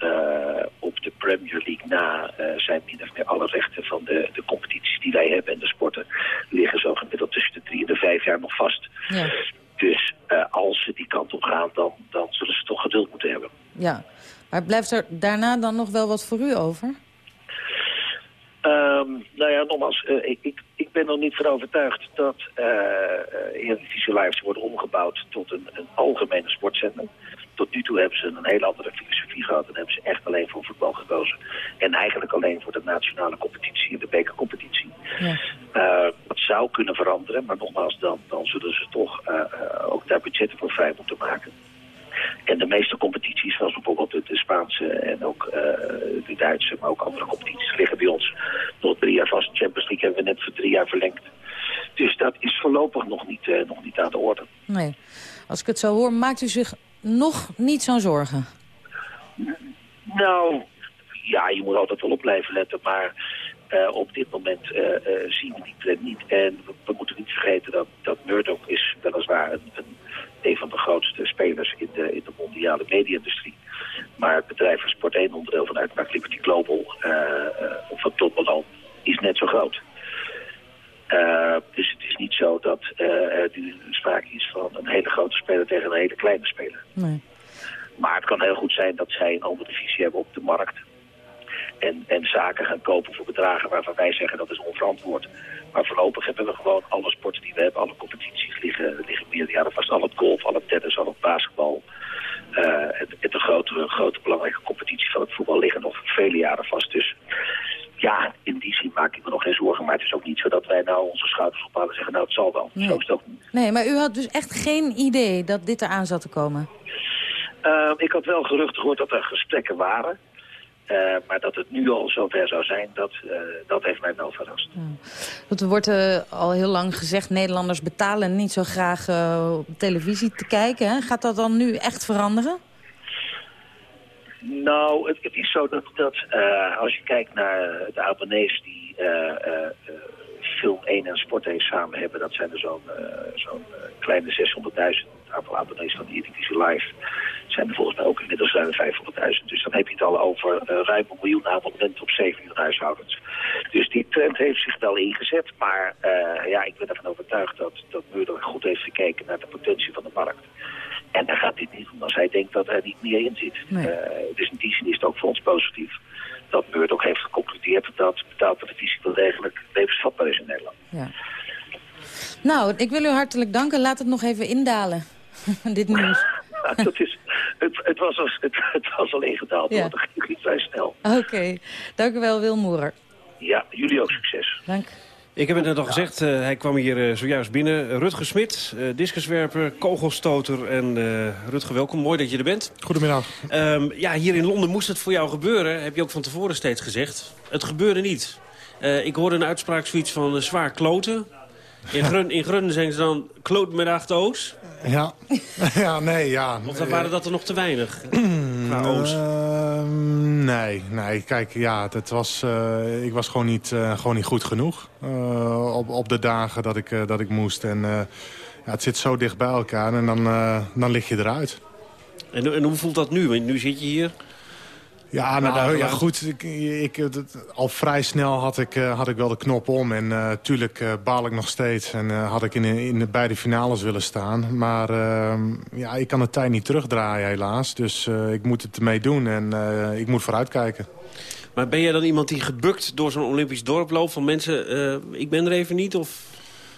op de Premier League na zijn min of meer alle rechten van de, de competities die wij hebben en de sporten liggen zo gemiddeld tussen de drie en de vijf jaar nog vast. Ja. Dus als ze die kant op gaan, dan, dan zullen ze toch geduld moeten hebben. Ja, maar blijft er daarna dan nog wel wat voor u over? Um, nou ja, nogmaals, uh, ik, ik, ik ben er niet van overtuigd dat uh, Eredivisie Live worden omgebouwd tot een, een algemene sportzender. Tot nu toe hebben ze een hele andere filosofie gehad en hebben ze echt alleen voor voetbal gekozen. En eigenlijk alleen voor de nationale competitie en de bekercompetitie. Ja. Uh, dat zou kunnen veranderen, maar nogmaals, dan, dan zullen ze toch ook daar budgetten voor vrij moeten maken. En de meeste competities, zoals bijvoorbeeld de, de Spaanse en ook uh, de Duitse, maar ook andere competities, liggen bij ons nog drie jaar vast. Champions League hebben we net voor drie jaar verlengd. Dus dat is voorlopig nog niet, uh, nog niet aan de orde. Nee. Als ik het zo hoor, maakt u zich nog niet zo'n zorgen? Nou, ja, je moet altijd wel op blijven letten, maar uh, op dit moment zien we die trend niet. En we, we, moeten niet vergeten dat, dat Murdoch is weliswaar een, een een van de grootste spelers in de, in de mondiale media-industrie. Maar het bedrijf van Sport 1, onderdeel van Uitmaak Liberty Global, uh, uh, of van Toppenland, is net zo groot. Uh, dus het is niet zo dat er nu sprake is van een hele grote speler tegen een hele kleine speler. Nee. Maar het kan heel goed zijn dat zij een andere visie hebben op de markt. En, en zaken gaan kopen voor bedragen waarvan wij zeggen dat is onverantwoord. Maar voorlopig hebben we gewoon alle sporten die we hebben, alle competities liggen, liggen meerdere jaren vast. Al het golf, al het tennis, al het basketbal. Uh, en, en de grote, grote belangrijke competitie van het voetbal liggen nog vele jaren vast. Dus ja, in die zin maak ik me nog geen zorgen. Maar het is ook niet zo dat wij nou onze schouders ophalen en zeggen, nou het zal wel. Nee. Zo is het ook niet. Nee, maar u had dus echt geen idee dat dit eraan zat te komen? Uh, ik had wel geruchten gehoord dat er gesprekken waren. Uh, maar dat het nu al zover zou zijn, dat, uh, dat heeft mij wel verrast. Ja. Er wordt uh, al heel lang gezegd, Nederlanders betalen niet zo graag op televisie te kijken. Hè? Gaat dat dan nu echt veranderen? Nou, het, het is zo dat, dat als je kijkt naar de abonnees die Film 1 en Sport 1 samen hebben, dat zijn er zo'n zo kleine 600.000 aantal abonnees van de Eredivisie Live zijn er volgens mij ook inmiddels ruim 500.000. Dus dan heb je het al over uh, ruim een miljoen abonnementen op 7 miljoen huishoudens. Dus die trend heeft zich wel ingezet. Maar eh, ja, ik ben ervan overtuigd dat, dat Murdoch goed heeft gekeken naar de potentie van de markt. En daar gaat dit niet om als hij denkt dat hij niet meer in zit. Nee. Eh, dus in die zin is het ook voor ons positief dat Murdoch heeft geconcludeerd dat betaaltelevisie wel degelijk levensvatbaar is in Nederland. Ja. Nou, ik wil u hartelijk danken. Laat het nog even indalen, dit nieuws. *laughs* dat is, het, het, was al, het, het was al ingedaald, Ja. want dat ging niet vrij snel. Oké, dank u wel, Wil Moerer. Ja, jullie ook succes. Dank. Ik heb het net al gezegd, eh, hij kwam hier eh, zojuist binnen. Rutger Smit, eh, discuswerper, kogelstoter en eh Rutger, welkom. Mooi dat je er bent. Goedemiddag. Ehm, ja, hier in Londen moest het voor jou gebeuren, heb je ook van tevoren steeds gezegd. Het gebeurde niet. Eh, ik hoorde een uitspraak zoiets van zwaar kloten. In, Grun, in Grunnen zeggen ze dan kloot met acht O's. Ja. *laughs* ja, nee, ja. Of dan waren dat er nog te weinig *clears throat* qua O's. Ehm, nee, nee, kijk, ja, het was, eh, ik was gewoon niet, eh, gewoon niet goed genoeg eh, op, op de dagen dat ik, dat ik moest. En ja, het zit zo dicht bij elkaar en dan, dan lig je eruit. En, en hoe voelt dat nu? Want nu zit je hier. Ja, nou, ja goed. Ik, ik, al vrij snel had ik, eh, had ik wel de knop om. En natuurlijk baal ik nog steeds. En eh, had ik in, in de beide finales willen staan. Maar ehm, ja, ik kan de tijd niet terugdraaien helaas. Dus eh, ik moet het ermee doen. En eh, ik moet vooruitkijken. Maar ben jij dan iemand die gebukt door zo'n Olympisch dorp loopt? Van mensen, eh, ik ben er even niet? Of...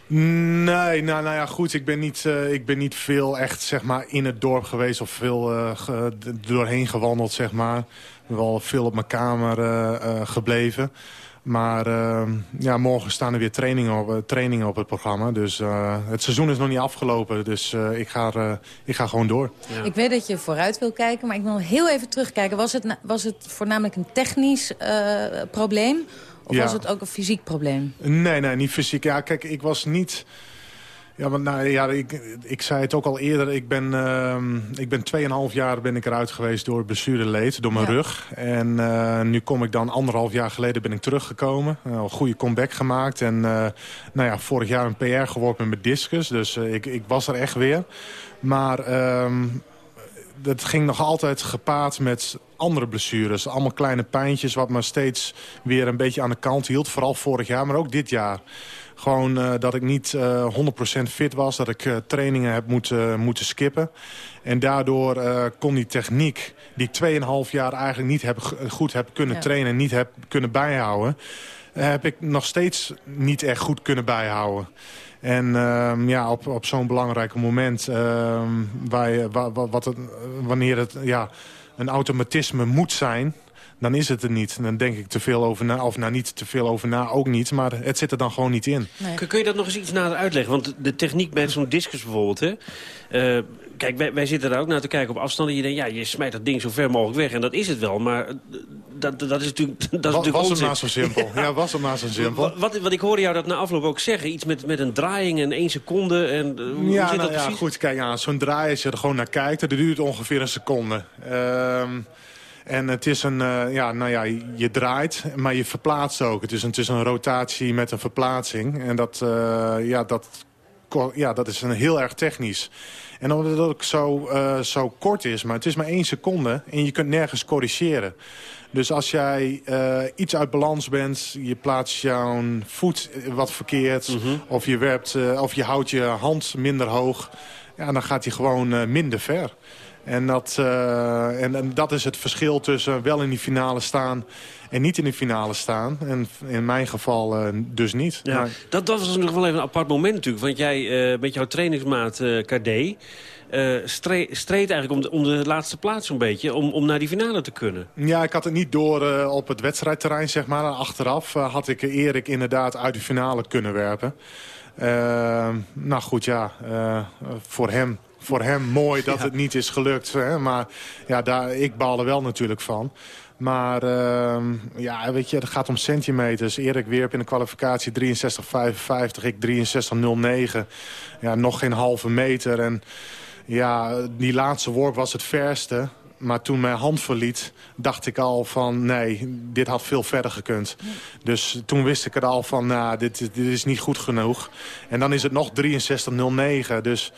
Nee, nou, nou ja, goed. Ik ben, niet, eh, ik ben niet veel echt zeg maar, in het dorp geweest of veel eh, d- doorheen gewandeld. Zeg maar. Wel veel op mijn kamer eh, eh, gebleven. Maar eh, ja, morgen staan er weer trainingen op, eh, trainingen op het programma. Dus het seizoen is nog niet afgelopen. Dus ik, ga, ik ga gewoon door. Ik weet dat je vooruit wil kijken, maar ik wil heel even terugkijken. Was het, was het voornamelijk een technisch probleem? Of Ja. was het ook een fysiek probleem? Nee, nee, niet fysiek. Ja, kijk, ik was niet... Ja, want nou, ja, ik, ik zei het ook al eerder. Ik ben, ehm ik ben 2,5 jaar ben ik eruit geweest door blessureleed, door mijn Ja. rug. En eh, nu kom ik dan anderhalf jaar geleden ben ik teruggekomen. Eh, een goede comeback gemaakt. En eh, nou ja, vorig jaar een PR geworpen met discus. Dus eh, ik, ik was er echt weer. Maar ehm, dat ging nog altijd gepaard met andere blessures. Allemaal kleine pijntjes wat me steeds weer een beetje aan de kant hield. Vooral vorig jaar, maar ook dit jaar. Gewoon eh, dat ik niet eh 100% fit was. Dat ik eh, trainingen heb moeten, moeten skippen. En daardoor eh, kon die techniek, die ik 2,5 jaar eigenlijk niet heb, goed heb kunnen Ja. trainen... en niet heb kunnen bijhouden... eh, heb ik nog steeds niet echt goed kunnen bijhouden. En ehm, ja, op, op zo'n belangrijk moment, ehm, waar je, wa- wa- wat het, wanneer het ja, een automatisme moet zijn, dan is het er niet. Dan denk ik te veel over na, of nou niet te veel over na, ook niet. Maar het zit er dan gewoon niet in. Kun, kun je dat nog eens iets nader uitleggen? Want de techniek bij zo'n discus bijvoorbeeld... Hè? eh, kijk, wij, wij zitten daar ook naar te kijken op afstand... en je denkt, ja, je smijt dat ding zo ver mogelijk weg. En dat is het wel, maar eh, dat, dat is natuurlijk *laughs* Dat is was natuurlijk was het maar zo simpel? *laughs* Ja, was het maar zo simpel? Wat, wat, wat ik hoorde jou dat na afloop ook zeggen. Iets met, met een draaiing en één seconde. En, eh, hoe ja, zit nou dat ja, precies? goed. Kijk, ja, zo'n draai, als je er gewoon naar kijkt, dat duurt ongeveer een seconde. Ehm, en het is een, eh, ja, nou ja, je draait, maar je verplaatst ook. Het is een, het is een rotatie met een verplaatsing. En dat, eh, ja, dat, ja, dat is een heel erg technisch. En omdat het ook zo, eh, zo kort is, maar het is maar één seconde en je kunt nergens corrigeren. Dus als jij iets uit balans bent, je plaatst jouw voet wat verkeerd... of, je werpt, of je houdt je hand minder hoog, ja, dan gaat hij gewoon minder ver. En dat, eh, en, en dat is het verschil tussen wel in die finale staan en niet in de finale staan. En in mijn geval eh, dus niet. Ja, Maar- dat, dat was nog wel even een apart moment natuurlijk. Want jij eh, met jouw trainingsmaat KD... stre- streed eigenlijk om de, om de laatste plaats zo'n beetje... Om, om naar die finale te kunnen. Ja, ik had het niet door op het wedstrijdterrein, zeg maar. Achteraf had ik Erik inderdaad uit de finale kunnen werpen. Nou goed, ja, voor hem... Voor hem mooi dat het niet is gelukt. Hè? Maar ja, daar, ik baal er wel natuurlijk van. Maar ehm, ja, weet je, het gaat om centimeters. Erik Weerp in de kwalificatie 63,55. Ik 63,09. Ja, nog geen halve meter. En ja, die laatste worp was het verste. maar toen mijn hand verliet, dacht ik al van... nee, dit had veel verder gekund. Dus toen wist ik er al van, nou, dit, dit is niet goed genoeg. En dan is het nog 63-09. Dus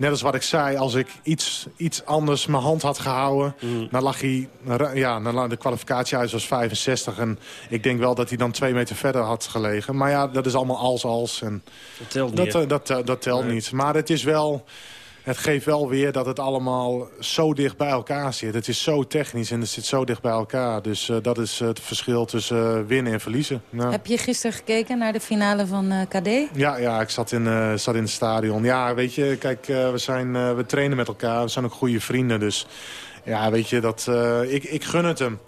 net als wat ik zei, als ik iets, iets anders mijn hand had gehouden... dan lag hij, ja, dan lag de kwalificatie uit was 65. En ik denk wel dat hij dan twee meter verder had gelegen. Maar ja, dat is allemaal als-als. En Dat telt niet, Dat, eh, dat, eh, dat telt niet. Maar het is wel... Het geeft wel weer dat het allemaal zo dicht bij elkaar zit. Het is zo technisch en het zit zo dicht bij elkaar. Dus eh, dat is het verschil tussen eh, winnen en verliezen. Ja. Heb je gisteren gekeken naar de finale van eh, KD? Ja, ja, ik zat in, zat in het stadion. Ja, weet je, kijk, we, zijn, we trainen met elkaar. We zijn ook goede vrienden. Dus ja, weet je, dat, ik, ik gun het hem.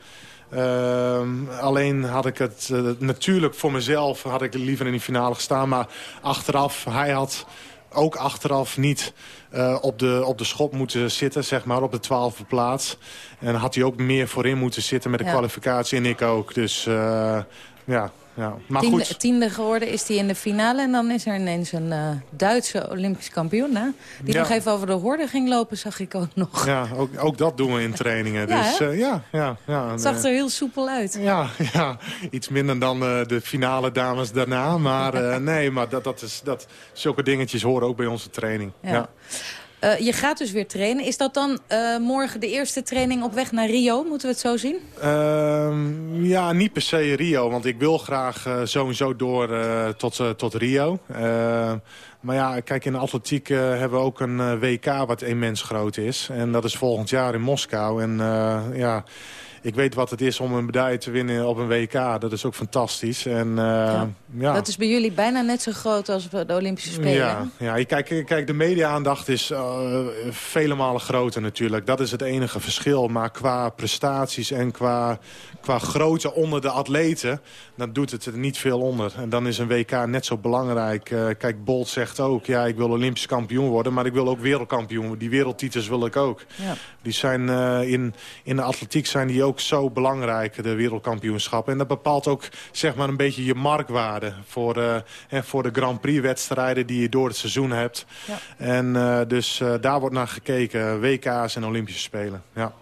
Ehm, alleen had ik het natuurlijk voor mezelf had ik liever in die finale gestaan. Maar achteraf, hij had ook achteraf niet eh, op, de, op de schop moeten zitten, zeg maar, op de twaalfde plaats. En had hij ook meer voorin moeten zitten met de Ja. kwalificatie en ik ook. Dus eh, ja, ja. Maar tiende, goed. tiende geworden is hij in de finale. En dan is er ineens een eh, Duitse Olympisch kampioen. Hè? Die Ja. nog even over de horde ging lopen, zag ik ook nog. Ja, ook, ook dat doen we in trainingen. *laughs* Ja, dus eh, ja, ja, ja. Het zag eh, er heel soepel uit. Ja, *laughs* ja, iets minder dan de finale dames daarna. Maar *laughs* nee, maar dat, dat is, dat, zulke dingetjes horen ook bij onze training. Ja. Eh, je gaat dus weer trainen. Is dat dan eh, morgen de eerste training op weg naar Rio? Moeten we het zo zien? Ehm, ja, niet per se Rio, want ik wil graag eh, sowieso door tot, tot Rio. Ehm, maar ja, kijk, in de atletiek hebben we ook een WK wat immens groot is. En dat is volgend jaar in Moskou. En ja, ik weet wat het is om een medaille te winnen op een WK. Dat is ook fantastisch. En, eh, ja. Dat is bij jullie bijna net zo groot als de Olympische Spelen. Ja, ja kijk, kijk, de media-aandacht is eh, vele malen groter natuurlijk. Dat is het enige verschil. Maar qua prestaties en qua, qua grootte onder de atleten... dan doet het er niet veel onder. En dan is een WK net zo belangrijk. Eh, kijk, Bolt zegt ook, ja, ik wil Olympisch kampioen worden... maar ik wil ook wereldkampioen. Die wereldtitels wil ik ook. Ja. Die zijn eh, in, in de atletiek zijn die ook zo belangrijk, de wereldkampioenschappen. En dat bepaalt ook zeg maar, een beetje je marktwaarde voor, eh, hè, voor de Grand Prix-wedstrijden die je door het seizoen hebt. Ja. En eh, dus eh, daar wordt naar gekeken, WK's en Olympische Spelen. Ja.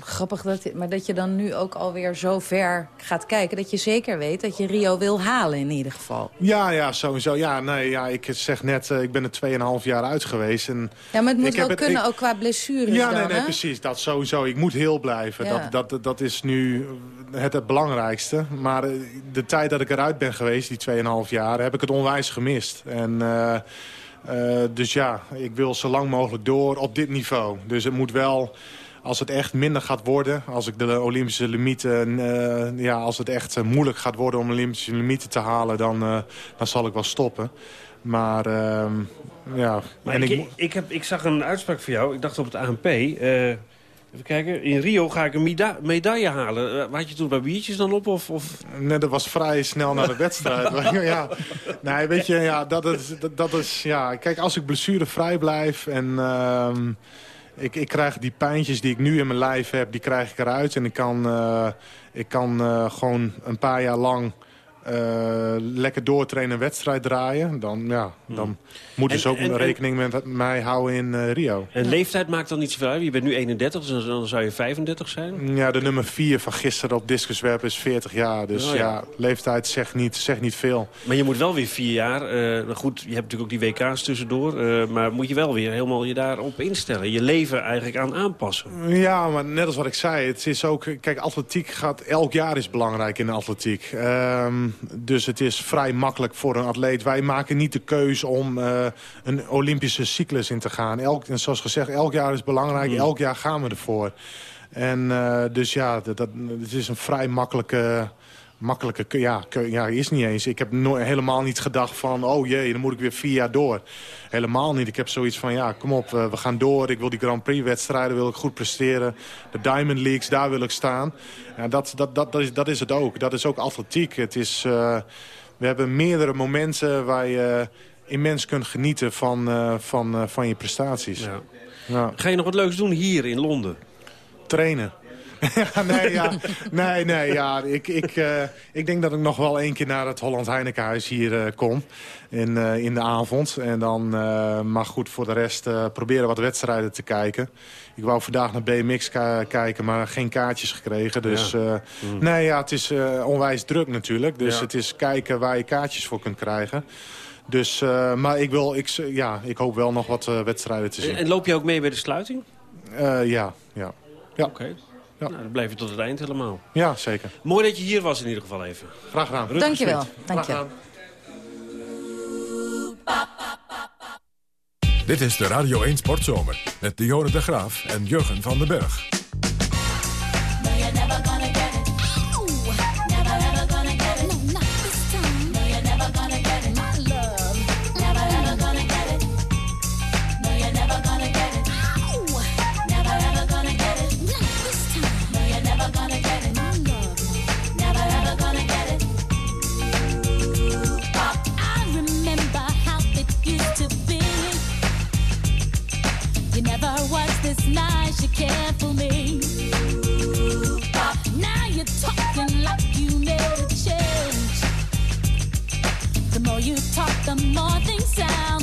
Grappig, dat, maar dat je dan nu ook alweer zo ver gaat kijken... dat je zeker weet dat je Rio wil halen in ieder geval. Ja, ja, sowieso. Ja, nee, ja, ik zeg net, eh, ik ben er 2,5 jaar uit geweest. En Ja, maar het moet wel kunnen, ik- ook qua blessures Ja, dan, nee, nee, hè? precies. Dat sowieso. Ik moet heel blijven. Ja. Dat, dat, dat is nu het, het belangrijkste. Maar eh, de tijd dat ik eruit ben geweest, die 2,5 jaar, heb ik het onwijs gemist. En, eh, eh, dus ja, ik wil zo lang mogelijk door op dit niveau. Dus het moet wel... Als het echt minder gaat worden, als ik de Olympische limieten... eh, ja, als het echt eh, moeilijk gaat worden om Olympische limieten te halen... dan, eh, dan zal ik wel stoppen. Maar ehm, ja... Maar en ik, ik, heb, ik zag een uitspraak voor jou. Ik dacht op het ANP. even kijken. In Rio ga ik een meda- medaille halen. Had je toen bij biertjes dan op? Of, of... Nee, dat was vrij snel na de wedstrijd. *laughs* *laughs* ja. Nee, weet je, ja, dat, is, dat, dat is... Ja, kijk, als ik blessurevrij blijf en... ehm, ik, ik krijg die pijntjes die ik nu in mijn lijf heb, die krijg ik eruit. En ik kan, eh, ik kan eh, gewoon een paar jaar lang eh, lekker doortrainen en wedstrijd draaien. Dan, ja, dan moeten ze En- ook en- en- rekening met mij houden in eh, Rio. En leeftijd maakt dan niet zoveel uit. Je bent nu 31, dus dan- zou je 35 zijn. Ja, de nummer 4 van gisteren op discuswerp is 40 jaar. Dus Oh, ja. ja. leeftijd zegt niet, zegt niet veel. Maar je moet wel weer vier jaar... eh, goed, je hebt natuurlijk ook die WK's tussendoor. maar moet je wel weer helemaal je daarop instellen. Je leven eigenlijk aan aanpassen. Ja, maar net als wat ik zei, het is ook... Kijk, atletiek gaat... Elk jaar is belangrijk in de atletiek. Dus het is vrij makkelijk voor een atleet. Wij maken niet de keus om eh, een Olympische cyclus in te gaan. Elk, en zoals gezegd, elk jaar is belangrijk. Elk jaar gaan we ervoor. En eh, dus ja, dat, dat, het is een vrij makkelijke... Makkelijke, ke- ja, ja, is niet eens. Ik heb no helemaal niet gedacht van, oh jee, dan moet ik weer vier jaar door. Helemaal niet. Ik heb zoiets van, ja, kom op, eh, we gaan door. Ik wil die Grand Prix wedstrijden, wil ik goed presteren. De Diamond Leagues, daar wil ik staan. Ja, dat, dat, dat, dat, is, dat is het ook. Dat is ook atletiek. Het is, eh, we hebben meerdere momenten waar je immens kunt genieten van, eh, van, van je prestaties. Ja. Ga je nog wat leuks doen hier in Londen? Trainen. *laughs* Ja, nee, ja, nee, nee, ja. Ik, ik, eh, ik denk dat ik nog wel één keer naar het Holland Heinekenhuis hier eh, kom. In, eh, in de avond. En dan, maar goed, voor de rest proberen wat wedstrijden te kijken. Ik wou vandaag naar BMX kijken, maar geen kaartjes gekregen. Dus Ja. eh, Mm. nee, ja, het is onwijs druk natuurlijk. Dus Ja. het is kijken waar je kaartjes voor kunt krijgen. Dus, maar ik, wil, ik, ja, ik hoop wel nog wat wedstrijden te zien. En, loop je ook mee bij de sluiting? Ja, ja. ja. Oké. Nou, dan blijf je tot het eind helemaal. Ja, zeker. Mooi dat je hier was in ieder geval even. Graag gedaan. Rutger Dankjewel. Smit. Dank je. Graag gedaan. Dit is de Radio 1 Sportzomer met Dionne de Graaf en Jurgen van den Berg. Sound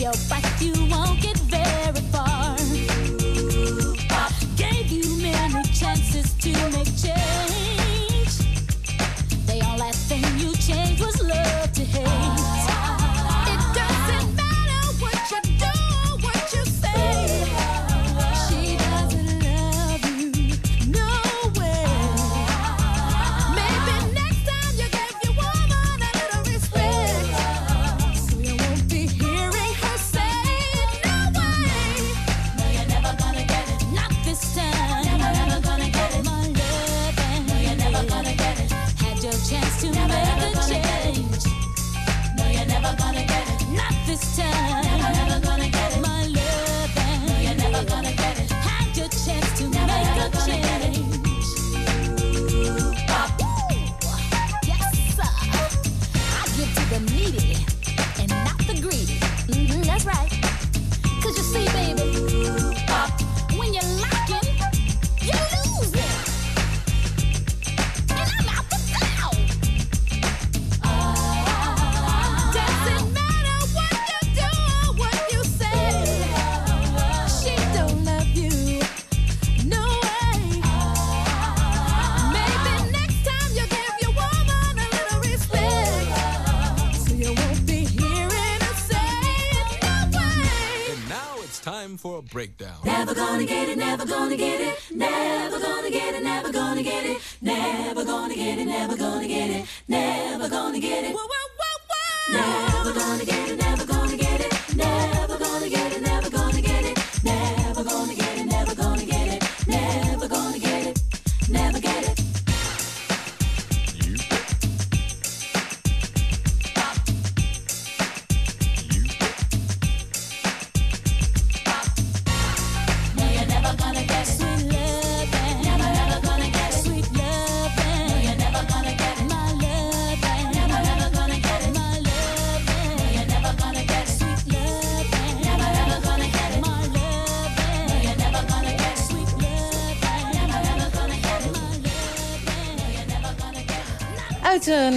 Breath, you won't get very far. Gave you many chances to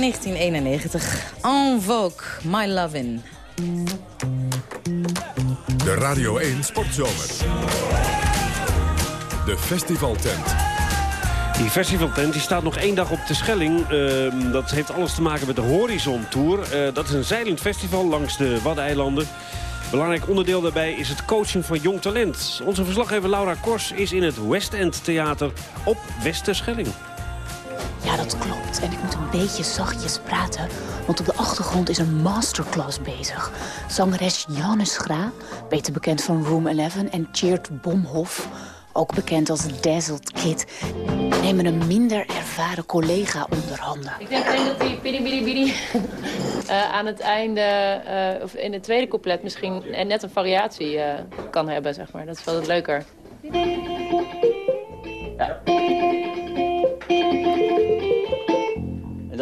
1991. En Vogue, My Lovin'. De Radio 1 Sportzomer. De festivaltent. Die festivaltent die staat nog één dag op de Schelling. Ehm, dat heeft alles te maken met de Horizon Tour. Eh, dat is een zeilend festival langs de Waddeneilanden. Belangrijk onderdeel daarbij is het coachen van jong talent. Onze verslaggever Laura Kors is in het West End Theater op Westerschelling. Ja, dat klopt. En ik moet een beetje zachtjes praten, want op de achtergrond is een masterclass bezig. Zangeres Janne Schra, beter bekend van Room 11, en Cheert Bomhoff, ook bekend als Dazzled Kid, nemen een minder ervaren collega onder handen. Ik denk alleen dat die bidi bidi *laughs* eh, aan het einde, eh, of in het tweede couplet misschien net een variatie eh, kan hebben, zeg maar. Dat is wel het leuker.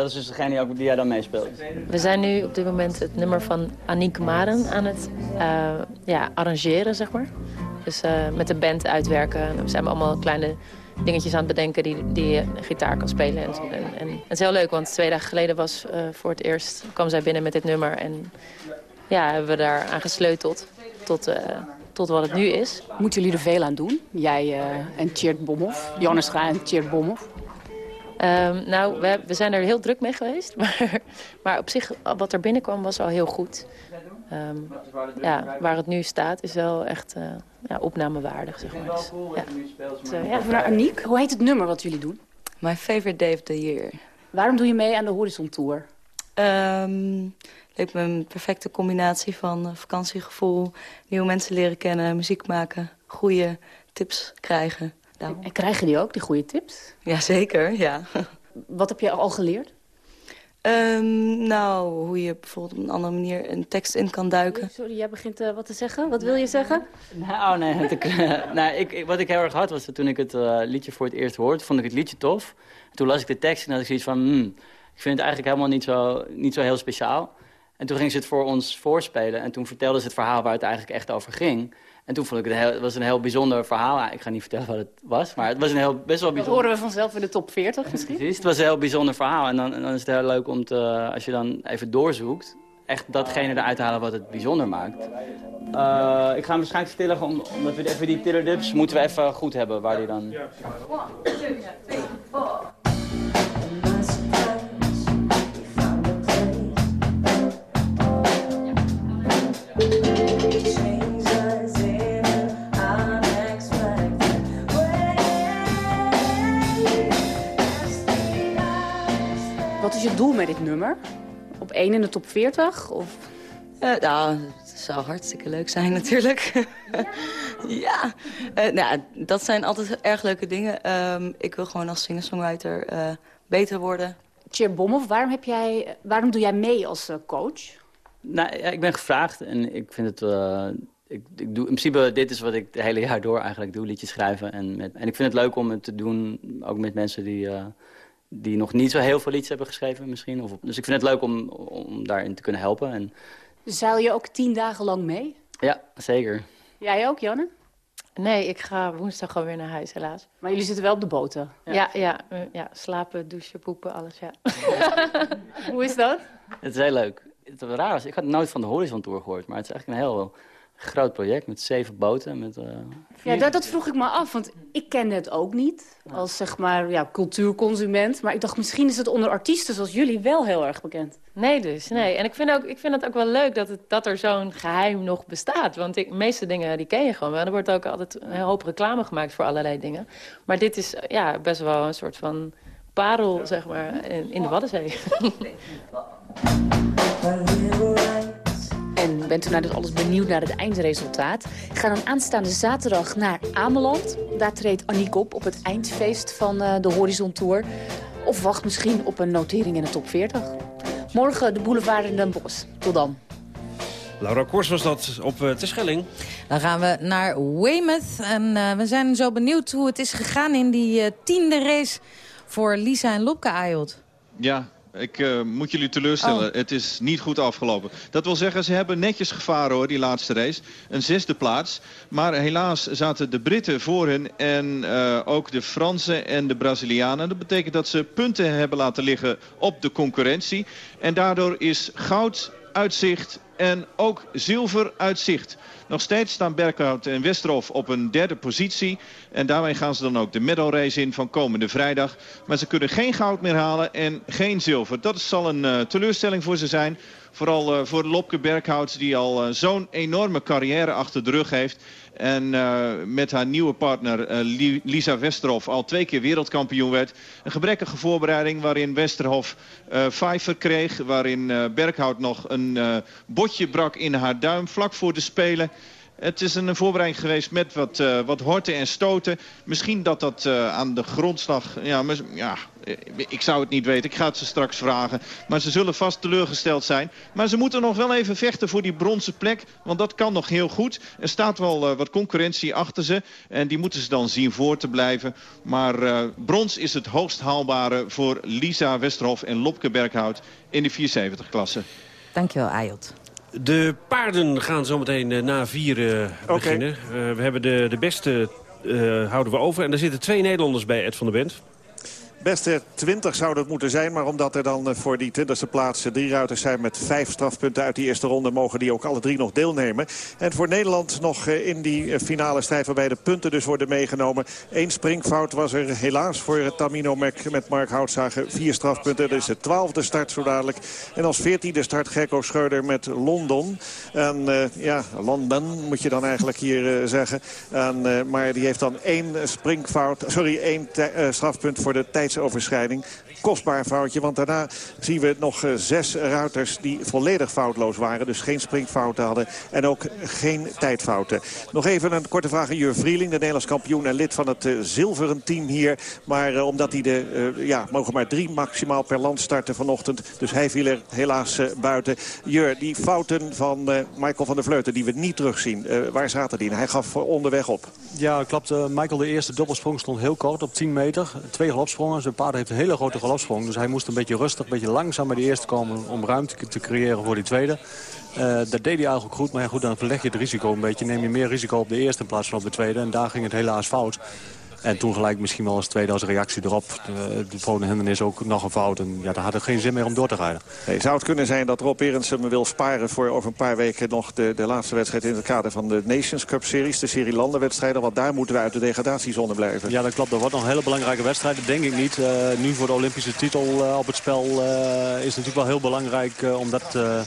Dat is dus degene die, ook, die jij dan meespeelt? We zijn nu op dit moment het nummer van Aniek Maren aan het eh, ja, arrangeren, zeg maar. Dus eh, met de band uitwerken. En we zijn allemaal kleine dingetjes aan het bedenken die, die je gitaar kan spelen. En, en, en het is heel leuk, want twee dagen geleden was eh, voor het eerst... kwam zij binnen met dit nummer en ja, hebben we daar aan gesleuteld tot, eh, tot wat het nu is. Moeten jullie er veel aan doen? Jij eh, en Cheert Bomhoff, Janne Schra en Cheert Bomhoff. Ehm, nou, we, we zijn er heel druk mee geweest. *laughs* Maar, maar op zich, wat er binnenkwam was al heel goed. Ehm, ja, waar het nu staat is wel echt eh, ja, opnamewaardig, zeg maar. Dus, ja. Zo, ja. Even naar Aniek. Hoe heet het nummer wat jullie doen? My favorite day of the year. Waarom doe je mee aan de Horizon Tour? Ehm leek me een perfecte combinatie van eh, vakantiegevoel, nieuwe mensen leren kennen, muziek maken, goede tips krijgen. Daarom. En krijgen die ook, die goede tips? Jazeker, ja. Wat heb je al geleerd? Ehm, nou, hoe je bijvoorbeeld op een andere manier een tekst in kan duiken. Sorry, jij begint eh, wat te zeggen. Wat wil je zeggen? Nou, nee, ik, *laughs* nou ik, ik- wat ik heel erg had was dat toen ik het eh, liedje voor het eerst hoorde, vond ik het liedje tof. Toen las ik de tekst en had ik zoiets van, hmm, ik vind het eigenlijk helemaal niet zo, niet zo heel speciaal. En toen ging ze het voor ons voorspelen en toen vertelde ze het verhaal waar het eigenlijk echt over ging. En toen vond ik het, heel, het was een heel bijzonder verhaal. Ik ga niet vertellen wat het was, maar het was een heel, best wel Dat bijzonder. horen we vanzelf in de top 40 misschien. Precies, het was een heel bijzonder verhaal. En dan, en dan is het heel leuk om te, als je dan even doorzoekt, echt datgene eruit te halen wat het bijzonder maakt. Eh, ik ga hem waarschijnlijk vertellen, om, omdat we even die tillerdubs moeten we even goed hebben waar die dan... Wat is je doel met dit nummer? Op één in de top 40? Of... Eh, nou, het zou hartstikke leuk zijn *laughs* natuurlijk. ja, *laughs* Eh, nou, dat zijn altijd erg leuke dingen. Ehm, ik wil gewoon als singer-songwriter eh, beter worden. Cheer Bomhoff, waarom, heb jij, waarom doe jij mee als coach? Nou, ja, ik ben gevraagd en ik vind het... eh, ik, ik doe, in principe, dit is wat ik het hele jaar door eigenlijk doe, liedjes schrijven. En, met, en ik vind het leuk om het te doen, ook met mensen die, eh, die nog niet zo heel veel liedjes hebben geschreven misschien. Of, dus ik vind het leuk om, om daarin te kunnen helpen. En, Zeil je ook tien dagen lang mee? ja, zeker. Jij ook, Janne? Nee, ik ga woensdag gewoon weer naar huis, helaas. Maar jullie zitten wel op de boten? Ja, ja, ja, slapen, douchen, poepen, alles, ja. *laughs* Hoe is dat? Het is heel leuk. Het raar is, ik had nooit van de Horizon Tour gehoord, maar het is eigenlijk een heel groot project met zeven boten. Met, eh, Ja, dat, dat vroeg ik me af, want ik kende het ook niet als zeg maar ja, cultuurconsument. Maar ik dacht, misschien is het onder artiesten zoals jullie wel heel erg bekend. Nee dus, nee. En ik vind, ook, ik vind het ook wel leuk dat, het, dat er zo'n geheim nog bestaat. Want ik, de meeste dingen die ken je gewoon wel. Er wordt ook altijd een hoop reclame gemaakt voor allerlei dingen. Maar dit is ja, best wel een soort van parel, zeg maar, in, in de Waddenzee. *laughs* *laughs* En bent u nou dus alles benieuwd naar het eindresultaat? Ga dan aanstaande zaterdag naar Ameland. Daar treedt Aniek op op het eindfeest van eh, de Horizon Tour. Of wacht misschien op een notering in de top 40. Morgen de boulevard in Den Bosch. Tot dan. Laura Kors was dat op uh, Terschelling. Dan gaan we naar Weymouth. En eh, we zijn zo benieuwd hoe het is gegaan in die eh, tiende race voor Lisa en Lopke Ayot. Ja, ik eh, moet jullie teleurstellen. Oh. Het is niet goed afgelopen. Dat wil zeggen, ze hebben netjes gevaren hoor, die laatste race. Een zesde plaats. Maar helaas zaten de Britten voor hen en eh, ook de Fransen en de Brazilianen. Dat betekent dat ze punten hebben laten liggen op de concurrentie. En daardoor is goud, uitzicht en ook zilver uit zicht. Nog steeds staan Berghout en Westerhof op een derde positie. En daarmee gaan ze dan ook de medal race in van komende vrijdag. Maar ze kunnen geen goud meer halen en geen zilver. Dat zal een eh, teleurstelling voor ze zijn. Vooral eh, voor Lopke Berghout die al eh, zo'n enorme carrière achter de rug heeft. En eh, met haar nieuwe partner eh, Li- Lisa Westerhof al twee keer wereldkampioen werd. Een gebrekkige voorbereiding waarin Westerhof eh vijver kreeg. Waarin eh, Berghout nog een eh, botje brak in haar duim vlak voor de Spelen. Het is een voorbereiding geweest met wat, eh, wat horten en stoten. Misschien dat dat eh, aan de grondslag... Ja, mis- ja, eh, ik zou het niet weten. Ik ga het ze straks vragen. Maar ze zullen vast teleurgesteld zijn. Maar ze moeten nog wel even vechten voor die bronzen plek. Want dat kan nog heel goed. Er staat wel wat concurrentie achter ze. En die moeten ze dan zien voor te blijven. Maar brons is het hoogst haalbare voor Lisa Westerhof en Lopke Berghout in de 470-klasse. Dankjewel, Ayot. De paarden gaan zometeen eh, na vier eh, beginnen. Eh, we hebben de, de beste houden we over. En er zitten twee Nederlanders bij, Ed van der Bent. Beste 20 zou dat moeten zijn. Maar omdat er dan eh, voor die 20e plaats eh, drie ruiters zijn met vijf strafpunten uit die eerste ronde... mogen die ook alle drie nog deelnemen. En voor Nederland nog eh, in die finale strijd waarbij de punten dus worden meegenomen. Eén springfout was er helaas voor Tamino met, met Mark Houtzager. Vier strafpunten. Dat is de twaalfde start zo dadelijk. En als veertiende start Gekko Schreuder met Londen. En ja, London moet je dan eigenlijk hier zeggen. En, maar die heeft dan één springfout, sorry, één strafpunt voor de tijdsoverschrijding. Kostbaar foutje, want daarna zien we nog eh, zes ruiters die volledig foutloos waren. Dus geen springfouten hadden en ook geen tijdfouten. Nog even een korte vraag aan Jur Vrieling, de Nederlands kampioen en lid van het eh, zilveren team hier. Maar eh, omdat hij de, ja, mogen maar drie maximaal per land starten vanochtend. Dus hij viel er helaas buiten. Jur, die fouten van Michael van der Vleuten die we niet terugzien. waar zaten die? Hij gaf onderweg op. Ja, klopt. Michael, de eerste dubbelsprong stond heel kort op 10 meter. Twee galopsprongen. Zijn paard heeft een hele grote galopsprong. Dus hij moest een beetje rustig, een beetje langzaam bij de eerste komen... om ruimte te creëren voor die tweede. Eh, dat deed hij eigenlijk goed. Maar goed, dan verleg je het risico een beetje. Neem je meer risico op de eerste in plaats van op de tweede. En daar ging het helaas fout. En toen gelijk misschien wel als tweede als reactie erop. De, de volgende hindernis ook nog een fout. En ja, daar had het geen zin meer om door te rijden. Hey, zou het kunnen zijn dat Rob Berends hem wil sparen voor over een paar weken nog de, de laatste wedstrijd in het kader van de Nations Cup Series, de serie landenwedstrijden, want daar moeten we uit de degradatiezone blijven. Ja, dat klopt. Dat wordt nog een hele belangrijke wedstrijd. Dat denk ik niet. Eh, nu voor de Olympische titel eh, op het spel eh, is het natuurlijk wel heel belangrijk eh, om dat eh,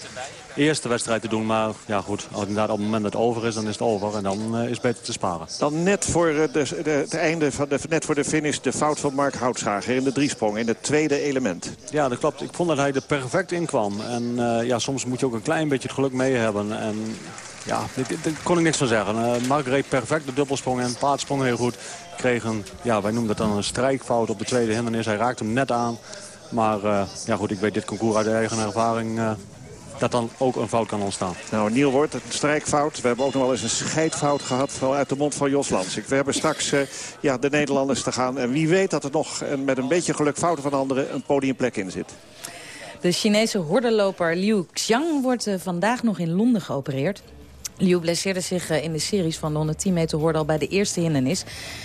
eerste wedstrijd te doen. Maar ja goed, als inderdaad op het moment dat het over is, dan is het over. En dan eh, is het beter te sparen. Dan net voor, eh, de, de, het einde van de, net voor de finish de fout van Mark Houtschager in de driesprong, in het tweede element. Ja, dat klopt. Ik vond dat hij er perfect in kwam. En eh, ja, soms moet je ook een klein beetje het geluk mee hebben. En ja, daar kon ik niks van zeggen. Mark reed perfect de dubbelsprong en paard sprong heel goed. Kreeg een, ja, wij noemen dat dan een strijkfout op de tweede hindernis. Hij raakte hem net aan. Maar ja goed, ik weet dit concours uit eigen ervaring... dat dan ook een fout kan ontstaan. Nou, Niel wordt een strijkfout. We hebben ook nog wel eens een scheidfout gehad uit de mond van Jos Lansing. We hebben straks eh, ja, de Nederlanders te gaan. En wie weet dat er nog met een beetje geluk fouten van anderen een podiumplek in zit. De Chinese hordenloper Liu Xiang wordt eh, vandaag nog in Londen geopereerd. Liu blesseerde zich eh, in de series van de 110 meter hoorde al bij de eerste hindernis.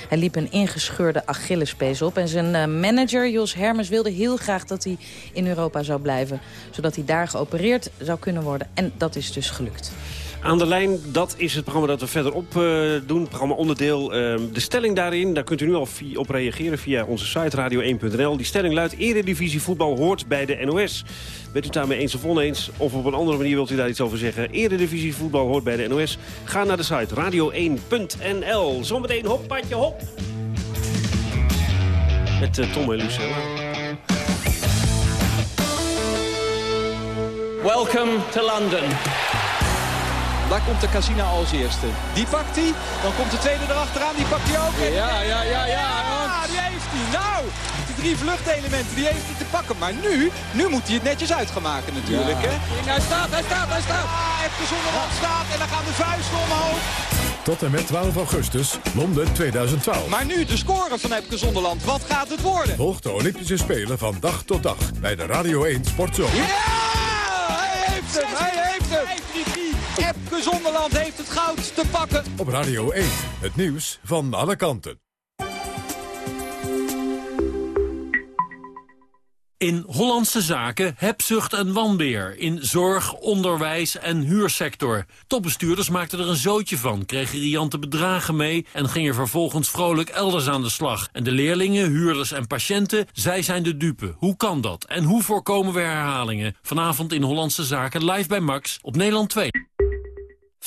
Hij liep een ingescheurde Achillespees op. En zijn eh, manager Jos Hermes wilde heel graag dat hij in Europa zou blijven. Zodat hij daar geopereerd zou kunnen worden. En dat is dus gelukt. Aan de lijn, dat is het programma dat we verderop eh doen. Programma onderdeel. ehm, de stelling daarin, daar kunt u nu al op reageren via onze site radio1.nl. Die stelling luidt, eredivisie voetbal hoort bij de NOS. Bent u daarmee eens of oneens? Of op een andere manier wilt u daar iets over zeggen? Eredivisie voetbal hoort bij de NOS. Ga naar de site radio1.nl. Zometeen hop, patje, hop. Met eh, Tom en Lucella. Welcome to London. Daar komt de Casina als eerste. Die pakt hij. Dan komt de tweede erachteraan. Die pakt hij ook. En- Ja, ja, ja, ja. Ah, die heeft hij. Nou, die drie vluchtelementen, die heeft hij te pakken. Maar nu, nu moet hij het netjes uit gaan maken natuurlijk. Ja. Hè? Hij staat, hij staat, hij staat. Ah, even Zonderland staat en dan gaan de vuisten omhoog. Tot en met 12 augustus, Londen 2012. Maar nu de score van Epke Zonderland. Wat gaat het worden? Volg de Olympische Spelen van dag tot dag bij de Radio 1 Sportzone. Ja! Hij heeft hem, hij. Epke Zonderland heeft het goud te pakken. Op Radio 1, het nieuws van alle kanten. In Hollandse zaken hebzucht en wanbeer. In zorg, onderwijs en huursector. Topbestuurders maakten er een zootje van, kregen riante bedragen mee... en gingen vervolgens vrolijk elders aan de slag. En de leerlingen, huurders en patiënten, zij zijn de dupe. Hoe kan dat? En hoe voorkomen we herhalingen? Vanavond in Hollandse zaken live bij Max op Nederland 2.